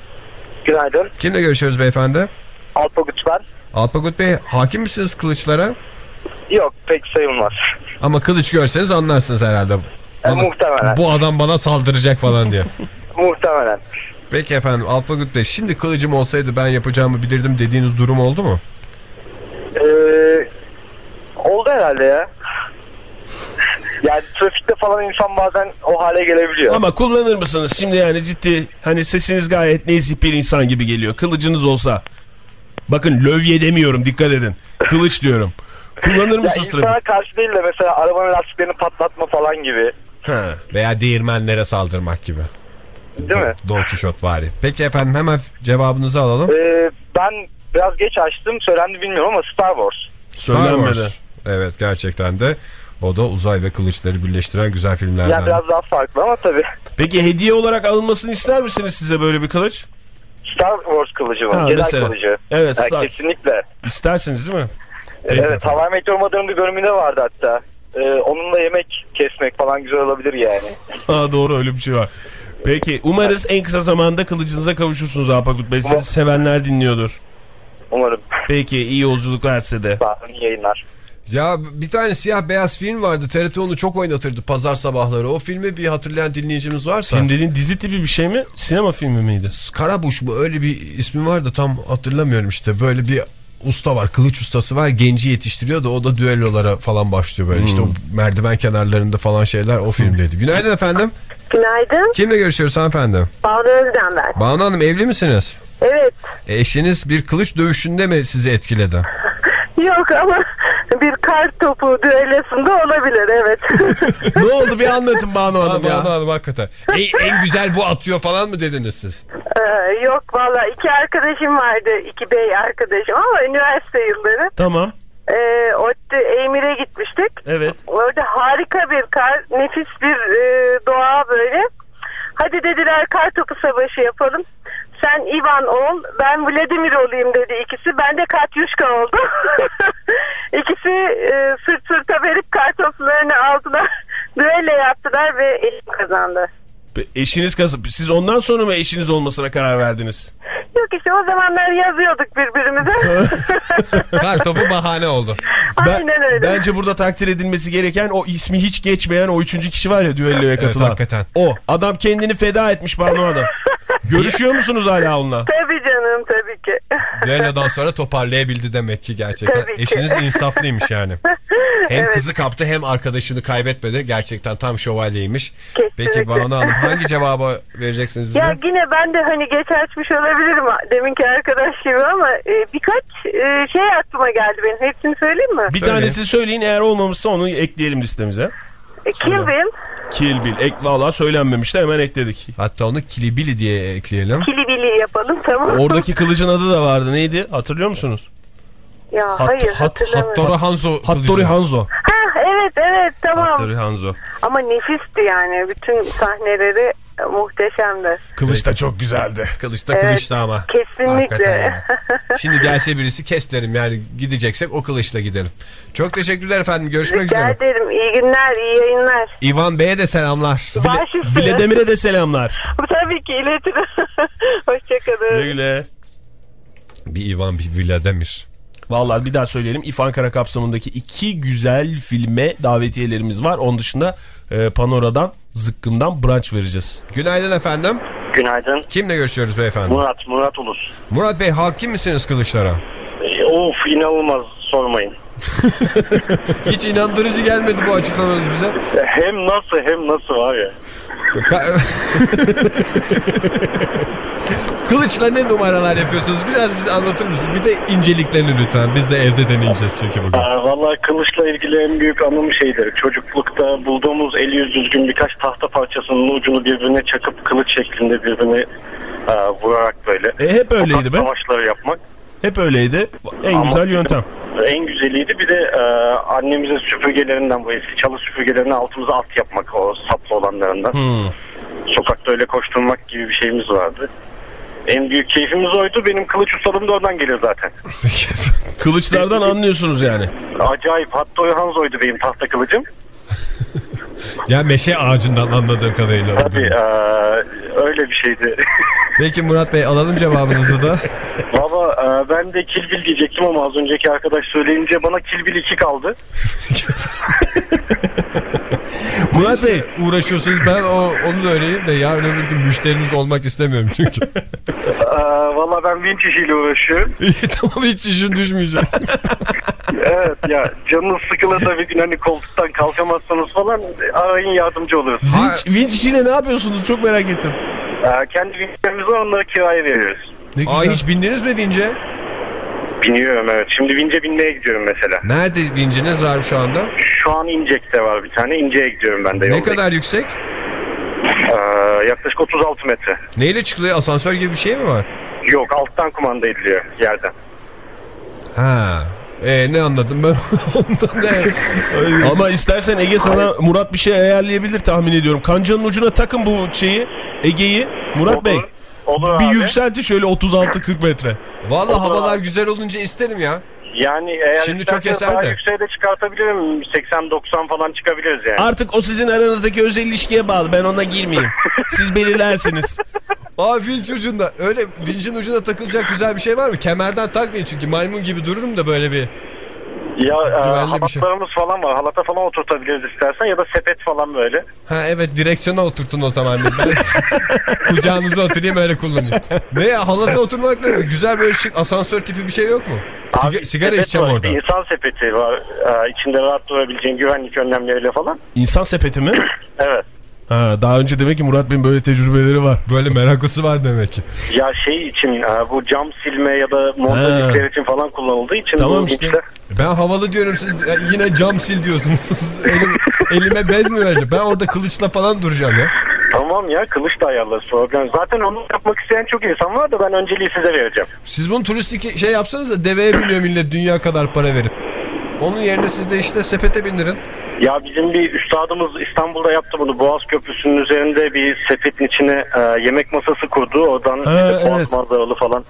Günaydın. Kimle görüşüyoruz beyefendi? Alpaguç var. Alpagut Bey hakim misiniz kılıçlara? Yok pek sayılmaz. Ama kılıç görseniz anlarsınız herhalde. E, muhtemelen. Bu adam bana saldıracak falan diye. Muhtemelen. Peki efendim Alpagut Bey şimdi kılıcım olsaydı ben yapacağımı bilirdim dediğiniz durum oldu mu? Ee, oldu herhalde ya. Yani trafikte falan insan bazen o hale gelebiliyor. Ama kullanır mısınız? Şimdi yani ciddi hani sesiniz gayet nezih bir insan gibi geliyor. Kılıcınız olsa. Bakın lövye demiyorum dikkat edin. Kılıç diyorum. Kullanır mısınız insana trafik? karşı değil de mesela arabanın lastiklerini patlatma falan gibi. Ha. Veya değirmenlere saldırmak gibi. Değil mi? Don Kişot vari. Peki efendim hemen cevabınızı alalım. Ee, ben biraz geç açtım. Söylendi bilmiyorum ama Star Wars. Star Söylenmedi. Wars. Evet gerçekten de o da uzay ve kılıçları birleştiren güzel filmlerden. Yani biraz daha farklı ama tabii. Peki hediye olarak alınmasını ister misiniz size böyle bir kılıç? Star Wars kılıcı Ha, mı? Jedi mesela. kılıcı. Evet, Ha, Star- kesinlikle. İstersiniz değil mi? Peki Evet, efendim. Hawaii Meteor Mother'ın bir bölümünde vardı hatta. Ee, onunla yemek kesmek falan güzel olabilir yani. Ha, doğru öyle bir şey var. Peki umarız en kısa zamanda kılıcınıza kavuşursunuz Alpakut Bey. Sizi sevenler dinliyordur. Umarım. Peki iyi yolculuklar size de. Sağ olun, yayınlar. Ya bir tane siyah beyaz film vardı. TRT onu çok oynatırdı pazar sabahları. O filmi bir hatırlayan dinleyicimiz varsa. Film dediğin dizi tipi bir şey mi? Sinema filmi miydi? Karabuş mu öyle bir ismi var da tam hatırlamıyorum işte. Böyle bir usta var kılıç ustası var genci yetiştiriyor da o da düellolara falan başlıyor böyle işte o merdiven kenarlarında falan şeyler o filmdeydi. Günaydın efendim. Günaydın. Kimle görüşüyoruz hanımefendi? Banu Özden ben. Banu Hanım evli misiniz? Evet. E, eşiniz bir kılıç dövüşünde mi sizi etkiledi? Yok ama bir kart topu düellosunda olabilir evet. ne oldu bir anlatın Banu Hanım ya. Banu Hanım hakikaten. En, en güzel bu atıyor falan mı dediniz siz? Ee, yok valla iki arkadaşım vardı. iki bey arkadaşım ama üniversite yılları. Tamam. Ee, ODTÜ Emir'e gitmiştik. Evet. Orada harika bir kar, nefis bir e, doğa böyle. Hadi dediler kar topu savaşı yapalım. Sen Ivan ol, ben Vladimir olayım dedi ikisi. Ben de Katyuşka oldum. ikisi e, sırt sırta verip kar toplarını aldılar. Düello yaptılar ve eşim kazandı. Eşiniz kasıp siz ondan sonra mı eşiniz olmasına karar verdiniz? Yok işte o zamanlar yazıyorduk birbirimize. Kar topu bahane oldu. Aynen öyle. Bence burada takdir edilmesi gereken o ismi hiç geçmeyen o üçüncü kişi var ya düelloya katılan. hakikaten. O. Adam kendini feda etmiş Banu adam. Görüşüyor musunuz hala onunla? Tabii canım tabii ki. Düellodan sonra toparlayabildi demek ki gerçekten. Tabii ki. Eşiniz insaflıymış yani. Hem Evet. kızı kaptı hem arkadaşını kaybetmedi. Gerçekten tam şövalyeymiş. Kesinlikle. Peki Banu Hanım hangi cevabı vereceksiniz bize? Ya yine ben de hani geç açmış olabilirim deminki arkadaş gibi ama e, birkaç e, şey aklıma geldi benim. Hepsini söyleyeyim mi? Bir Söyle. tanesi söyleyin eğer olmamışsa onu ekleyelim listemize. E, Kill Bill. Ek, valla söylenmemişti hemen ekledik. Hatta onu Kilibili diye ekleyelim. Kili Billy yapalım tamam. Oradaki kılıcın adı da vardı. Neydi? Hatırlıyor musunuz? ya Hat- hayır hat- hatırlamıyorum. Hattori Hanzo. Hattori. Hanzo. Ha, evet evet tamam. Hattori Hanzo. Ama nefisti yani. Bütün sahneleri muhteşemdi. Kılıç da çok güzeldi. Kılıçta Evet, kılıçta ama. Kesinlikle. Yani. Şimdi gelse birisi kes derim yani gideceksek o kılıçla gidelim. Çok teşekkürler efendim görüşmek Rica üzere. ederim. İyi günler, iyi yayınlar. İvan Bey'e de selamlar. Üstüne. Vladimir'e de selamlar. Tabii ki iletirim. Hoşçakalın. Güle güle. Bir Ivan bir Vladimir. Vallahi bir daha söyleyelim. İfan Kara kapsamındaki iki güzel filme davetiyelerimiz var. Onun dışında e, Panora'dan, Zıkkım'dan brunch vereceğiz. Günaydın efendim. Günaydın. Kimle görüşüyoruz beyefendi? Murat, Murat Ulus. Murat Bey hakim misiniz kılıçlara? E, of inanılmaz sormayın. Hiç inandırıcı gelmedi bu açıklamanız bize. Hem nasıl hem nasıl var ya. Kılıçla ne numaralar yapıyorsunuz? Biraz bize anlatır mısın? Bir de inceliklerini lütfen. Biz de evde deneyeceğiz çünkü bugün. Aa, Vallahi kılıçla ilgili en büyük anım şeydir. Çocuklukta bulduğumuz eli yüz düzgün birkaç tahta parçasının ucunu birbirine çakıp kılıç şeklinde birbirine aa, vurarak böyle. E, hep öyleydi be. Savaşları yapmak. Hep öyleydi. En Ama- güzel yöntem. En güzeliydi bir de e, annemizin süpürgelerinden bu eski çalı süpürgelerini altımıza at yapmak o saplı olanlarından. Hmm. Sokakta öyle koşturmak gibi bir şeyimiz vardı. En büyük keyfimiz oydu. Benim kılıç ustalığım da oradan geliyor zaten. Kılıçlardan anlıyorsunuz yani. Acayip. Hatta Hanzo'ydu benim tahta kılıcım. Ya meşe ağacından anladığım kadarıyla. Tabii e, öyle bir şeydi. Peki Murat Bey alalım cevabınızı da. Valla e, ben de kilbil diyecektim ama az önceki arkadaş söyleyince bana kilbil 2 kaldı. Murat Bey uğraşıyorsunuz ben o, onu da öğreneyim de yarın öbür gün müşteriniz olmak istemiyorum çünkü. Valla ben vinç işiyle uğraşıyorum. İyi tamam hiç işin düşmeyecek. evet ya canınız sıkılır da bir gün hani koltuktan kalkamazsanız falan arayın yardımcı oluruz. Vinç, vinç işiyle ne yapıyorsunuz? Çok merak ettim. E, kendi vinçlerimiz var onları kiraya veriyoruz. Ne Aa güzel. hiç bindiniz mi vince? Biniyorum evet. Şimdi vince binmeye gidiyorum mesela. Nerede vinciniz var şu anda? Şu an İncek'te var bir tane. İnce'ye gidiyorum ben de. Ne yoldayım. kadar yüksek? E, yaklaşık 36 metre. Neyle çıkılıyor? Asansör gibi bir şey mi var? Yok alttan kumanda ediliyor yerden. Ha. E ne anladım ben ondan da. Ama istersen Ege sana Murat bir şey ayarlayabilir tahmin ediyorum. Kancanın ucuna takın bu şeyi Ege'yi. Murat Olur. Bey Olur bir abi. yükselti şöyle 36-40 metre. Vallahi Olur havalar abi. güzel olunca isterim ya. Yani eğer Şimdi çok eser daha de. yükseğe de çıkartabilirim. 80-90 falan çıkabiliriz yani. Artık o sizin aranızdaki özel ilişkiye bağlı. Ben ona girmeyeyim. Siz belirlersiniz. Aa vinç ucunda. Öyle vincin ucuna takılacak güzel bir şey var mı? Kemerden takmayın çünkü maymun gibi dururum da böyle bir. Ya e, Güvenli bir şey. halatlarımız falan var. Halata falan oturtabiliriz istersen ya da sepet falan böyle. Ha evet direksiyona oturtun o zaman. Ben kucağınıza oturayım öyle kullanayım. Ne ya halata oturmak ne? Güzel böyle şık asansör tipi bir şey yok mu? Siga- Abi, sigara sepet içeceğim var, orada. İnsan sepeti var. E, içinde rahat durabileceğin güvenlik önlemleriyle falan. İnsan sepeti mi? Evet. Ha, daha önce demek ki Murat Bey'in böyle tecrübeleri var. Böyle meraklısı var demek ki. Ya şey için bu cam silme ya da montajikler için falan kullanıldığı için Tamam işte. vinçler- Ben havalı diyorum siz yine cam sil diyorsunuz. Elim, elime bez mi verecek? Ben orada kılıçla falan duracağım ya. Tamam ya kılıç da ayarlarız problem. Zaten onu yapmak isteyen çok insan var da ben önceliği size vereceğim. Siz bunu turistik şey yapsanız da deveye biniyor millet dünya kadar para verip. Onun yerine siz de işte sepete bindirin. Ya bizim bir üstadımız İstanbul'da yaptı bunu. Boğaz Köprüsü'nün üzerinde bir sepetin içine e, yemek masası kurdu. Oradan Ha, işte Boğaz evet. manzaralı falan.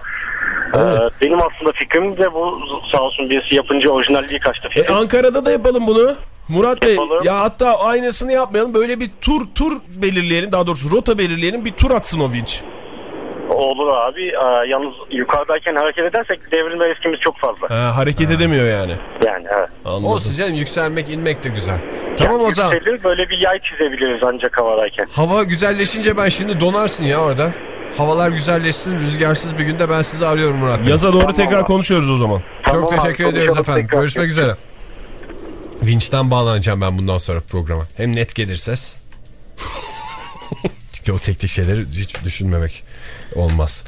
E, Evet. benim aslında fikrim de bu sağ olsun birisi yapınca orijinalliği kaçtı E, fikrim. Ankara'da da yapalım bunu. Murat Bey Yapalım. ya hatta aynısını yapmayalım böyle bir tur tur belirleyelim daha doğrusu rota belirleyelim bir tur atsın o vinç. Olur abi. E, yalnız yukarıdayken hareket edersek devrilme riskimiz çok fazla. Ha, hareket edemiyor yani. Yani evet. Anladım. Olsun canım yükselmek inmek de güzel. Tamam o zaman. Yükselir, böyle bir yay çizebiliriz ancak havadayken. Hava güzelleşince ben şimdi donarsın ya orada. Havalar güzelleşsin rüzgarsız bir günde ben sizi arıyorum Murat Bey. Yaza doğru Tamam tekrar abi. konuşuyoruz o zaman. Çok Tamam abi, teşekkür ediyoruz konuşalım efendim. tekrar. Görüşmek üzere. Vinç'ten bağlanacağım ben bundan sonra programa. Hem net gelir ses. Çünkü o teknik şeyleri hiç düşünmemek olmaz.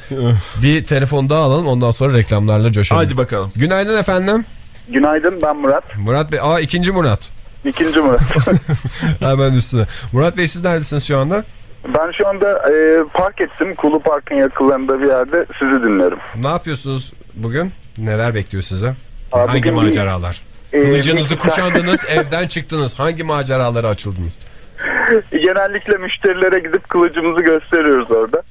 bir telefon daha alalım ondan sonra reklamlarla coşalım. Hadi bakalım. Günaydın efendim. Günaydın ben Murat. Murat Bey. Aa ikinci Murat. İkinci Murat. Hemen üstüne. Murat Bey siz neredesiniz şu anda? ben şu anda e, park ettim. Kulu Park'ın yakınlarında bir yerde sizi dinliyorum. Ne yapıyorsunuz bugün? Neler bekliyor size? Abi Hangi bugün bir- maceralar? Ee, Kılıcınızı bir- kuşandınız, evden çıktınız. Hangi maceralara açıldınız? Genellikle müşterilere gidip kılıcımızı gösteriyoruz orada.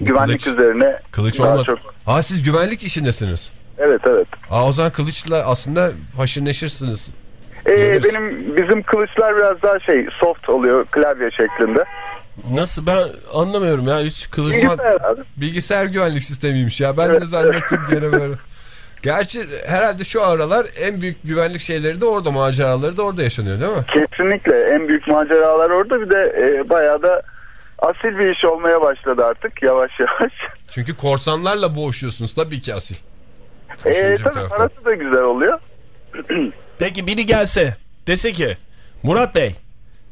Güvenlik kılıç- üzerine Kılıç daha olmadı. çok. Aa siz güvenlik işindesiniz. Evet evet. Aa o zaman kılıçla aslında haşır neşirsiniz. Ee, benim bizim kılıçlar biraz daha şey soft oluyor klavye şeklinde. Nasıl ben anlamıyorum ya hiç kılıç. Bilgisayar. Bilgisayar güvenlik sistemiymiş ya. Ben de zannettim gene böyle. Gerçi herhalde şu aralar en büyük güvenlik şeyleri de orada, maceraları da orada yaşanıyor değil mi? Kesinlikle en büyük maceralar orada bir de e, bayağı da asil bir iş olmaya başladı artık yavaş yavaş. Çünkü korsanlarla boğuşuyorsunuz tabii ki asil. E, tabii taraftan. parası da güzel oluyor. Peki biri gelse dese ki Murat Bey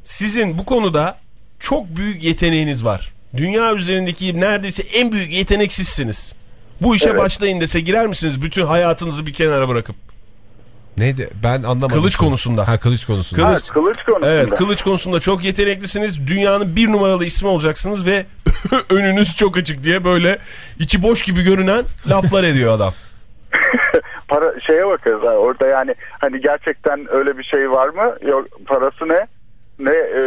sizin bu konuda çok büyük yeteneğiniz var. Dünya üzerindeki neredeyse en büyük yetenek sizsiniz. Bu işe Evet. başlayın dese girer misiniz bütün hayatınızı bir kenara bırakıp? Neydi? Ben anlamadım. Kılıç konusunda. Ha kılıç konusunda. Kılıç. Ha, kılıç konusunda. Evet kılıç konusunda çok yeteneklisiniz. Dünyanın bir numaralı ismi olacaksınız ve önünüz çok açık diye böyle içi boş gibi görünen laflar ediyor adam. Para şeye bakarız ha, orada yani hani gerçekten öyle bir şey var mı? Yok parası ne? Ne e,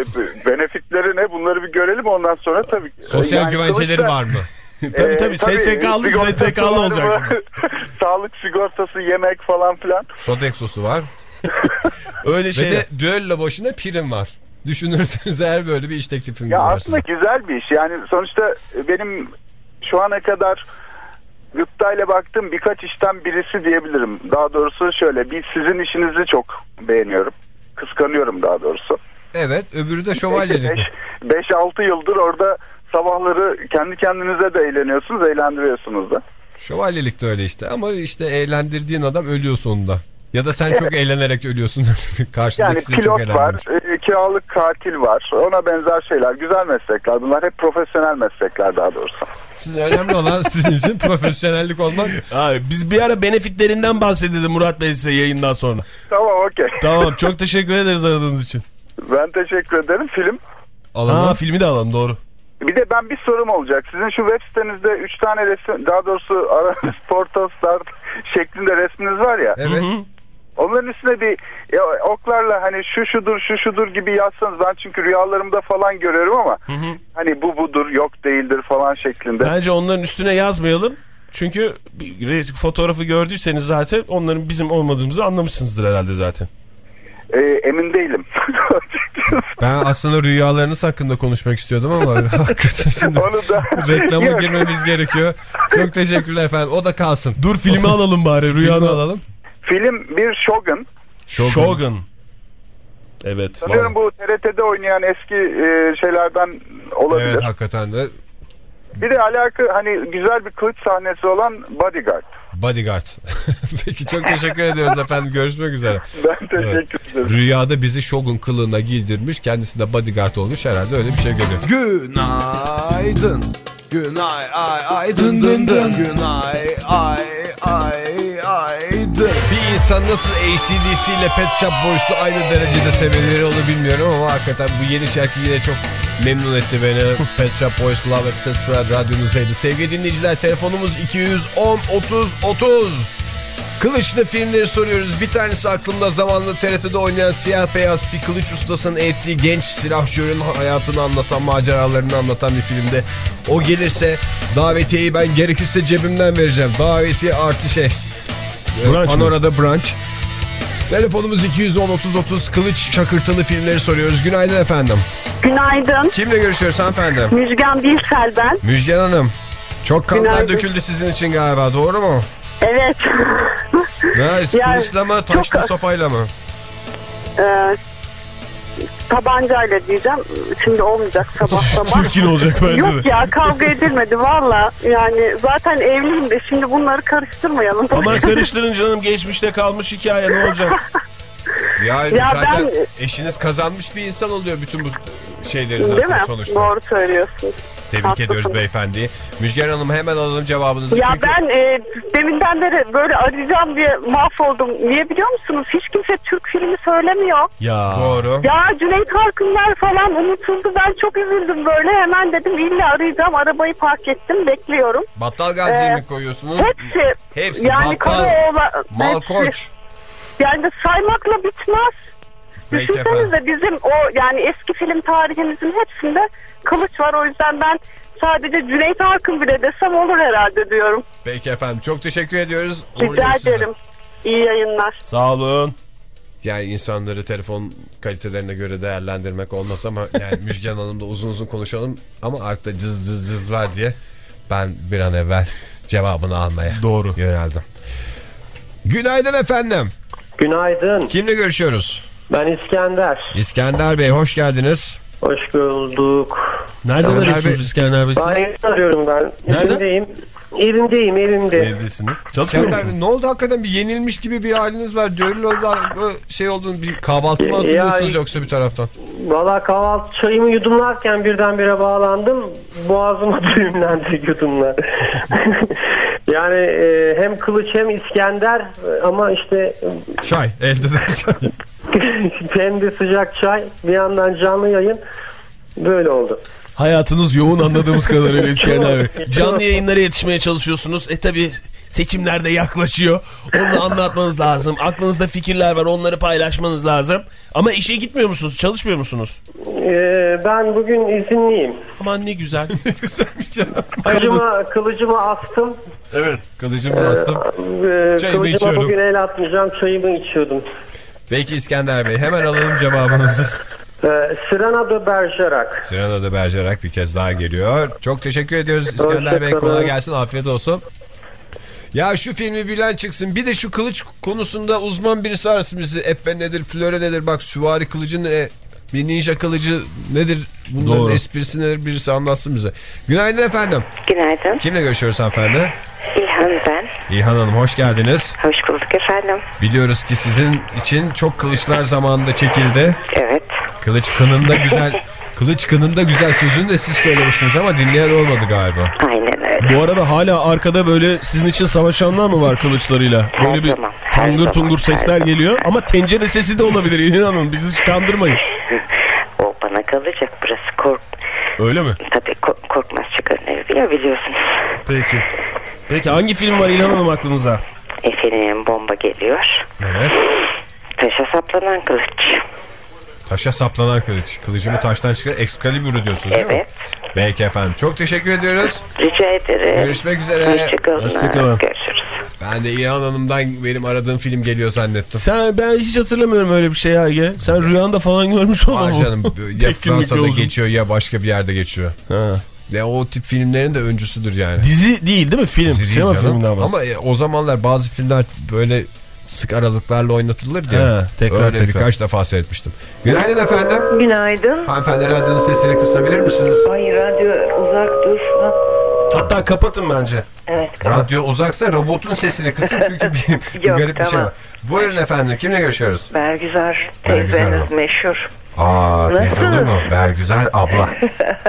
benefitleri ne? Bunları bir görelim ondan sonra tabii. ki- Sosyal Yani güvenceleri kılıçla- var mı? tabii Ee, tabii SSK'lı SSK'lı olacaksınız. Sağlık sigortası, yemek falan filan. Sodexo'su var. Öyle Ve şey. de düello başına prim var. Düşünürseniz eğer böyle bir iş teklifiniz Ya var aslında sizin. güzel bir iş. Yani sonuçta benim şu ana kadar gıptayla baktığım birkaç işten birisi diyebilirim. Daha doğrusu şöyle bir sizin işinizi çok beğeniyorum. Kıskanıyorum daha doğrusu. Evet öbürü de şövalyelik. 5-6 yıldır orada sabahları kendi kendinize de eğleniyorsunuz, eğlendiriyorsunuz da. Şövalyelik de öyle işte ama işte eğlendirdiğin adam ölüyor sonunda. Ya da sen çok eğlenerek ölüyorsun. Yani Karşıdaki seni çok pilot var, e, kiralık katil var. Ona benzer şeyler. Güzel meslekler. Bunlar hep profesyonel meslekler daha doğrusu. Siz önemli olan sizin için profesyonellik olmak. Abi, biz bir ara benefitlerinden bahsedelim Murat Bey size yayından sonra. Tamam okey. Tamam çok teşekkür ederiz aradığınız için. Ben teşekkür ederim. Film. Ha filmi de alalım doğru. Bir de ben bir sorum olacak. Sizin şu web sitenizde 3 tane resim, daha doğrusu aranız portalstar şeklinde resminiz var ya. Evet. Onların üstüne bir ya, oklarla hani şu şudur şu şudur gibi yazsanız ben çünkü rüyalarımda falan görüyorum ama hani bu budur yok değildir falan şeklinde. Bence onların üstüne yazmayalım. Çünkü fotoğrafı gördüyseniz zaten onların bizim olmadığımızı anlamışsınızdır herhalde zaten. Ee, emin değilim. Ben aslında rüyalarınız hakkında konuşmak istiyordum ama hakikaten şimdi Onu da reklama Yok. girmemiz gerekiyor. Çok teşekkürler efendim. O da kalsın. Dur filmi alalım bari Filmi rüyanı alalım. Film bir Shogun. Shogun. Evet. Sanıyorum bu TRT'de oynayan eski e, şeylerden olabilir. Evet hakikaten de Bir de alaka hani güzel bir kılıç sahnesi olan Bodyguard. Bodyguard. Peki çok teşekkür ediyoruz efendim. Görüşmek üzere. Ben teşekkür ederim. Rüyada bizi Shogun kılığına giydirmiş. Kendisi de bodyguard olmuş. Herhalde öyle bir şey geliyor. Günaydın. Günay ay ay dın dın dın. Günay ay ay ay dın. Bir insan nasıl ACDC ile Pet Shop Boys'u aynı derecede sevebilir onu bilmiyorum ama hakikaten bu yeni şarkı yine çok memnun etti beni. Pet Shop Boys Love Central radyonuzdaydı. Sevgili dinleyiciler telefonumuz 210 30 30. Kılıçlı filmleri soruyoruz. Bir tanesi aklımda zamanında TRT'de oynayan siyah beyaz bir kılıç ustasının ettiği genç silahşörün hayatını anlatan, maceralarını anlatan bir filmde. O gelirse davetiyeyi ben gerekirse cebimden vereceğim. Davetiye artı şey. Brunch mı? Panora'da brunch. Telefonumuz 210 30 30 kılıç çakırtılı filmleri soruyoruz. Günaydın efendim. Günaydın. Kimle görüşüyoruz hanımefendi? Müjgan Bilsel ben. Müjgan Hanım. Çok kanlar Günaydın. döküldü sizin için galiba doğru mu? Evet. Ne, Yani kılıçla mı taşlı çok- sopayla mı? Ee, tabancayla diyeceğim. Şimdi olmayacak sabah sabah. Çirkin olacak bence Yok de. ya kavga edilmedi valla. Yani zaten evliyim de şimdi bunları karıştırmayalım. Ama karıştırın canım geçmişte kalmış hikaye ne olacak? Yani Ya zaten ben- eşiniz kazanmış bir insan oluyor bütün bu şeyleri Değil zaten mi? sonuçta. Doğru söylüyorsun. Tebrik Haklısın. ediyoruz beyefendiyi. Müjgan Hanım hemen alalım cevabınızı. Ya çünkü... ben e, deminden beri böyle arayacağım diye mahvoldum. Niye biliyor musunuz? Hiç kimse Türk filmi söylemiyor. Ya. Doğru. Ya Cüneyt Arkınlar falan unutuldu. Ben çok üzüldüm böyle. Hemen dedim illa arayacağım. Arabayı park ettim. Bekliyorum. Battal Gazi'yi Ee, mi koyuyorsunuz? Hepsi. Hepsi yani Battal. Malkoç. hepsi. Yani saymakla bitmez. Düşünsenize bizim o yani eski film tarihimizin hepsinde kılıç var. O yüzden ben sadece Cüneyt Arkın bile desem olur herhalde diyorum. Peki efendim çok teşekkür ediyoruz. Rica ederim. İyi yayınlar. Sağ olun. Yani insanları telefon kalitelerine göre değerlendirmek olmaz ama yani Müjgan Hanım'la uzun uzun konuşalım ama arkada cız cız cız var diye ben bir an evvel cevabını almaya Doğru. yöneldim. Günaydın efendim. Günaydın. Kimle görüşüyoruz? Ben İskender. İskender Bey hoş geldiniz. Hoş bulduk. Nereden İskender arıyorsunuz Bey- İskender Bey evde arıyorum ben. Nerede? Evimdeyim. Evimdeyim evimde. Evdesiniz. Çalışmıyor İskender Bey, musunuz? ne oldu hakikaten bir yenilmiş gibi bir haliniz var. Dörül oldu şey olduğunu bir kahvaltı mı Ya- hazırlıyorsunuz yoksa bir taraftan? Valla kahvaltı çayımı yudumlarken birdenbire bağlandım. Boğazıma düğümlendi yudumlar. yani e, hem kılıç hem İskender e, ama işte Çay elde de çay. de sıcak çay bir yandan canlı yayın böyle oldu. Hayatınız yoğun anladığımız kadarıyla İskender Bey. Canlı yayınlara yetişmeye çalışıyorsunuz. E tabi seçimler de yaklaşıyor. Onu da anlatmanız lazım. Aklınızda fikirler var onları paylaşmanız lazım. Ama işe gitmiyor musunuz? Çalışmıyor musunuz? E, ben bugün izinliyim. Aman ne güzel. Kılıcıma, kılıcıma astım. Kılıcımı bastım. Ee, Çayımı kılıcıma içiyorum. bugün el atmayacağım çayımı içiyordum. Peki İskender Bey hemen alalım cevabınızı. Ee, Sirena de Bergerac. Sirena de Bergerac bir kez daha geliyor. Çok teşekkür ediyoruz İskender Bey. Kolay gelsin. Afiyet olsun. Ya şu filmi bilen çıksın. Bir de şu kılıç konusunda uzman birisi arasın bizi. Eppe nedir, flöre nedir? Bak süvari kılıcı ne? Bir ninja kılıcı nedir? Bunların Doğru. esprisi nedir? Birisi anlatsın bize. Günaydın efendim. Günaydın. Kimle görüşüyoruz hanımefendi? İlhan ben. İlhan Hanım hoş geldiniz. Hoş bulduk efendim. Biliyoruz ki sizin için çok kılıçlar zamanında çekildi. Evet. Kılıç kınında güzel Kılıç kınında güzel sözünü de siz söylemiştiniz ama dinleyen olmadı galiba. Aynen öyle. Bu arada hala arkada böyle sizin için savaşanlar mı var kılıçlarıyla? Böyle bir zaman, her tangır zaman, tungur her sesler zaman. geliyor ama tencere sesi de olabilir İlhan Hanım. Bizi hiç kandırmayın. O bana kalacak burası. Kork Öyle mi? Tabii kork- korkmaz çıkarın evi ya biliyorsunuz. Peki. Peki hangi film var İlhan Hanım aklınızda? Efendim bomba geliyor. Evet. Taşa saplanan kılıç. Taşa saplanan kılıç. Kılıcımı taştan çıkar. Excalibur'u diyorsunuz değil mi? Evet. Peki efendim. Çok teşekkür ediyoruz. Rica ederim. Görüşmek üzere. Hoşçakalın. Hoşçakalın. Görüşürüz. Ben de İlhan Hanım'dan benim aradığım film geliyor zannettim. Sen ben hiç hatırlamıyorum öyle bir şey Ege. Sen rüyanda falan görmüş olma Ay bu. canım ya Fransa'da geçiyor ya başka bir yerde geçiyor. Ha. Ya o tip filmlerin de öncüsüdür yani. Dizi değil değil mi? Film. Dizi değil Sinema canım. filminden. Ama e, o zamanlar bazı filmler böyle sık aralıklarla oynatılır diye. He, tekrar Öyle tekrar. birkaç defa seyretmiştim. Günaydın efendim. Günaydın. Hanımefendi radyonun sesini kısabilir misiniz? Ay radyo uzak dur. Ha, Hatta kapatın bence. Evet. Radyo uzaksa robotun sesini kısın çünkü bir, bir Yok, garip bir şey tamam. var. Buyurun efendim kimle görüşüyoruz? Bergüzar teyzeniz meşhur. Aa teyze olur mu? Bergüzar abla.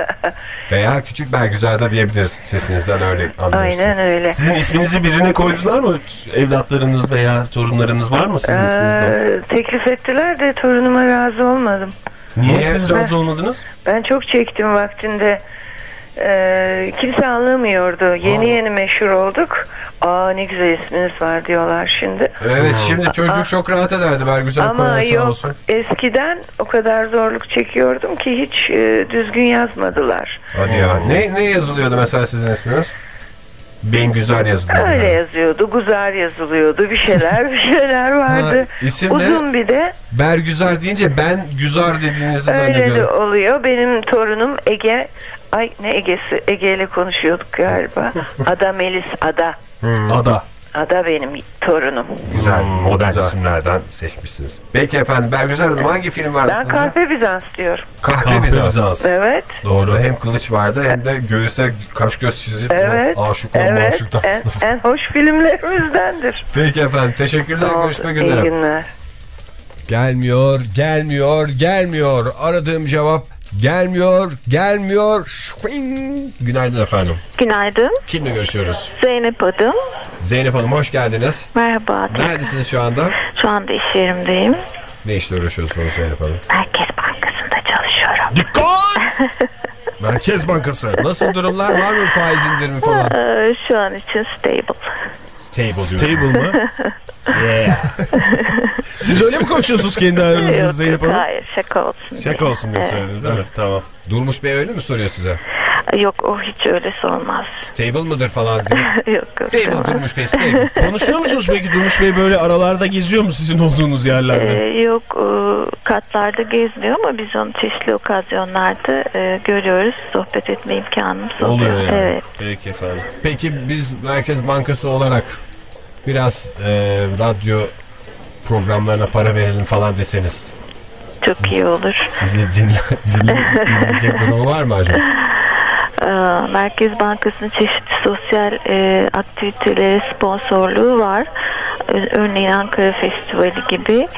Veya küçük Bergüzar da diyebiliriz sesinizden öyle anlıyorsunuz. Aynen öyle. Sizin isminizi birine koydular mı? Evlatlarınız veya torunlarınız var mı sizin isminizden? Ee, teklif ettiler de torunuma razı olmadım. Niye? siz razı olmadınız? Ben çok çektim vaktinde. Ee, kimse anlamıyordu. Yeni yeni meşhur olduk. Aa ne güzel isminiz var diyorlar şimdi. Evet şimdi çocuk çok rahat ederdi Bergüzar Ama yok olsun. eskiden o kadar zorluk çekiyordum ki hiç e, düzgün yazmadılar. Hadi ya. Ne, ne yazılıyordu mesela sizin isminiz? Bengüzar yazılıyordu. Öyle yani. yazıyordu, guzar yazılıyordu, bir şeyler bir şeyler vardı. Ha, isim ne? Uzun bir de Bergüzar deyince ben Güzar dediğinizi öyle de zannediyorum. oluyor. Benim torunum Ege, ay ne Ege'si, Ege ile konuşuyorduk galiba. Ada Melis, Ada. Ada. Ada benim torunum. Güzel, modern isimlerden seçmişsiniz. Peki efendim Bergüzar Hanım hangi film vardı? Ben kahve Bizans diyorum. Kahve, Kahve Bizans. Bizans. Evet, Doğru. Hem kılıç vardı hem de göğüste kaş göz çizip evet, aşık olma evet. aşık. En, en hoş filmlerimizdendir. Peki efendim teşekkürler görüşmek İyi üzere. günler. Gelmiyor, gelmiyor, gelmiyor. Aradığım cevap gelmiyor, gelmiyor. Şuing. Günaydın efendim. Günaydın. Kimle görüşüyoruz? Zeynep adım. Zeynep Hanım hoş geldiniz. Merhaba. Neredesiniz şu anda? Şu anda iş yerimdeyim. Ne işle uğraşıyorsunuz Zeynep Hanım? Merkez Bankası'nda çalışıyorum. Dikkat! Merkez Bankası. Nasıl durumlar? Var mı faiz indirimi falan? Ee, şu an için stable. Stable Stable mı? Yeah. Siz öyle mi konuşuyorsunuz kendi aranızda Zeynep Hanım? Hayır şaka olsun. Şaka olsun diye Evet. söylediniz değil mi? Tamam. Durmuş Bey öyle mi soruyor size? Yok o hiç öyle sormaz. Stable mıdır falan diye. yok yok. Stable Durmuş Bey stable. Konuşuyor musunuz peki Durmuş Bey böyle aralarda geziyor mu sizin olduğunuz yerlerde? Ee, yok e, katlarda gezmiyor ama biz onu çeşitli okazyonlarda e, görüyoruz. Sohbet etme imkanımız oluyor. Oluyor yani. Evet. Peki efendim. Peki biz Merkez Bankası olarak biraz e, radyo programlarına para verelim falan deseniz. Çok iyi olur. Sizi dinle, dinle, dinleyecek durumu var mı acaba? Ee, Merkez Bankası'nın çeşitli sosyal e, aktivitelere sponsorluğu var. Örneğin Ankara Festivali gibi.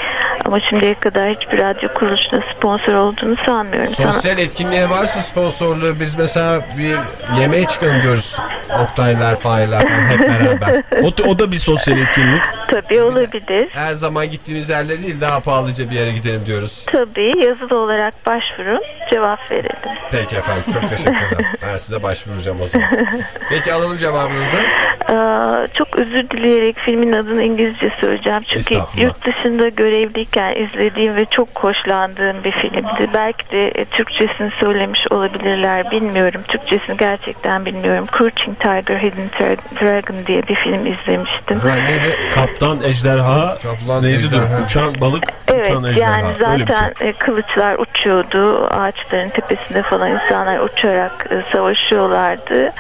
Ama şimdiye kadar hiçbir radyo kuruluşuna sponsor olduğunu sanmıyorum. Sana- Sosyal etkinliğe varsa sponsorluğu biz mesela bir yemeğe çıkalım diyoruz. Oktaylar, falan hep beraber. O, o da bir sosyal etkinlik. Tabii olabilir. Her zaman gittiğimiz yerler değil daha pahalıca bir yere gidelim diyoruz. Tabii yazılı olarak başvurun, cevap verelim. Peki efendim çok teşekkürler. Ben size başvuracağım o zaman. Peki alalım cevabınızı. Aa, çok özür dileyerek filmin adını İngilizce söyleyeceğim. Çünkü yurt dışında görevlilik çocukken izlediğim ve çok hoşlandığım bir filmdi. Belki de e, Türkçesini söylemiş olabilirler bilmiyorum. Türkçesini gerçekten bilmiyorum. Crouching Tiger, Hidden Dragon diye bir film izlemiştim. Ha, neydi? Kaptan ejderha. Kaplan neydi? ejderha. Uçan balık. Evet uçan ejderha. yani bir şey. zaten e, kılıçlar uçuyordu. Ağaçların tepesinde falan insanlar uçarak e, savaşıyorlardı.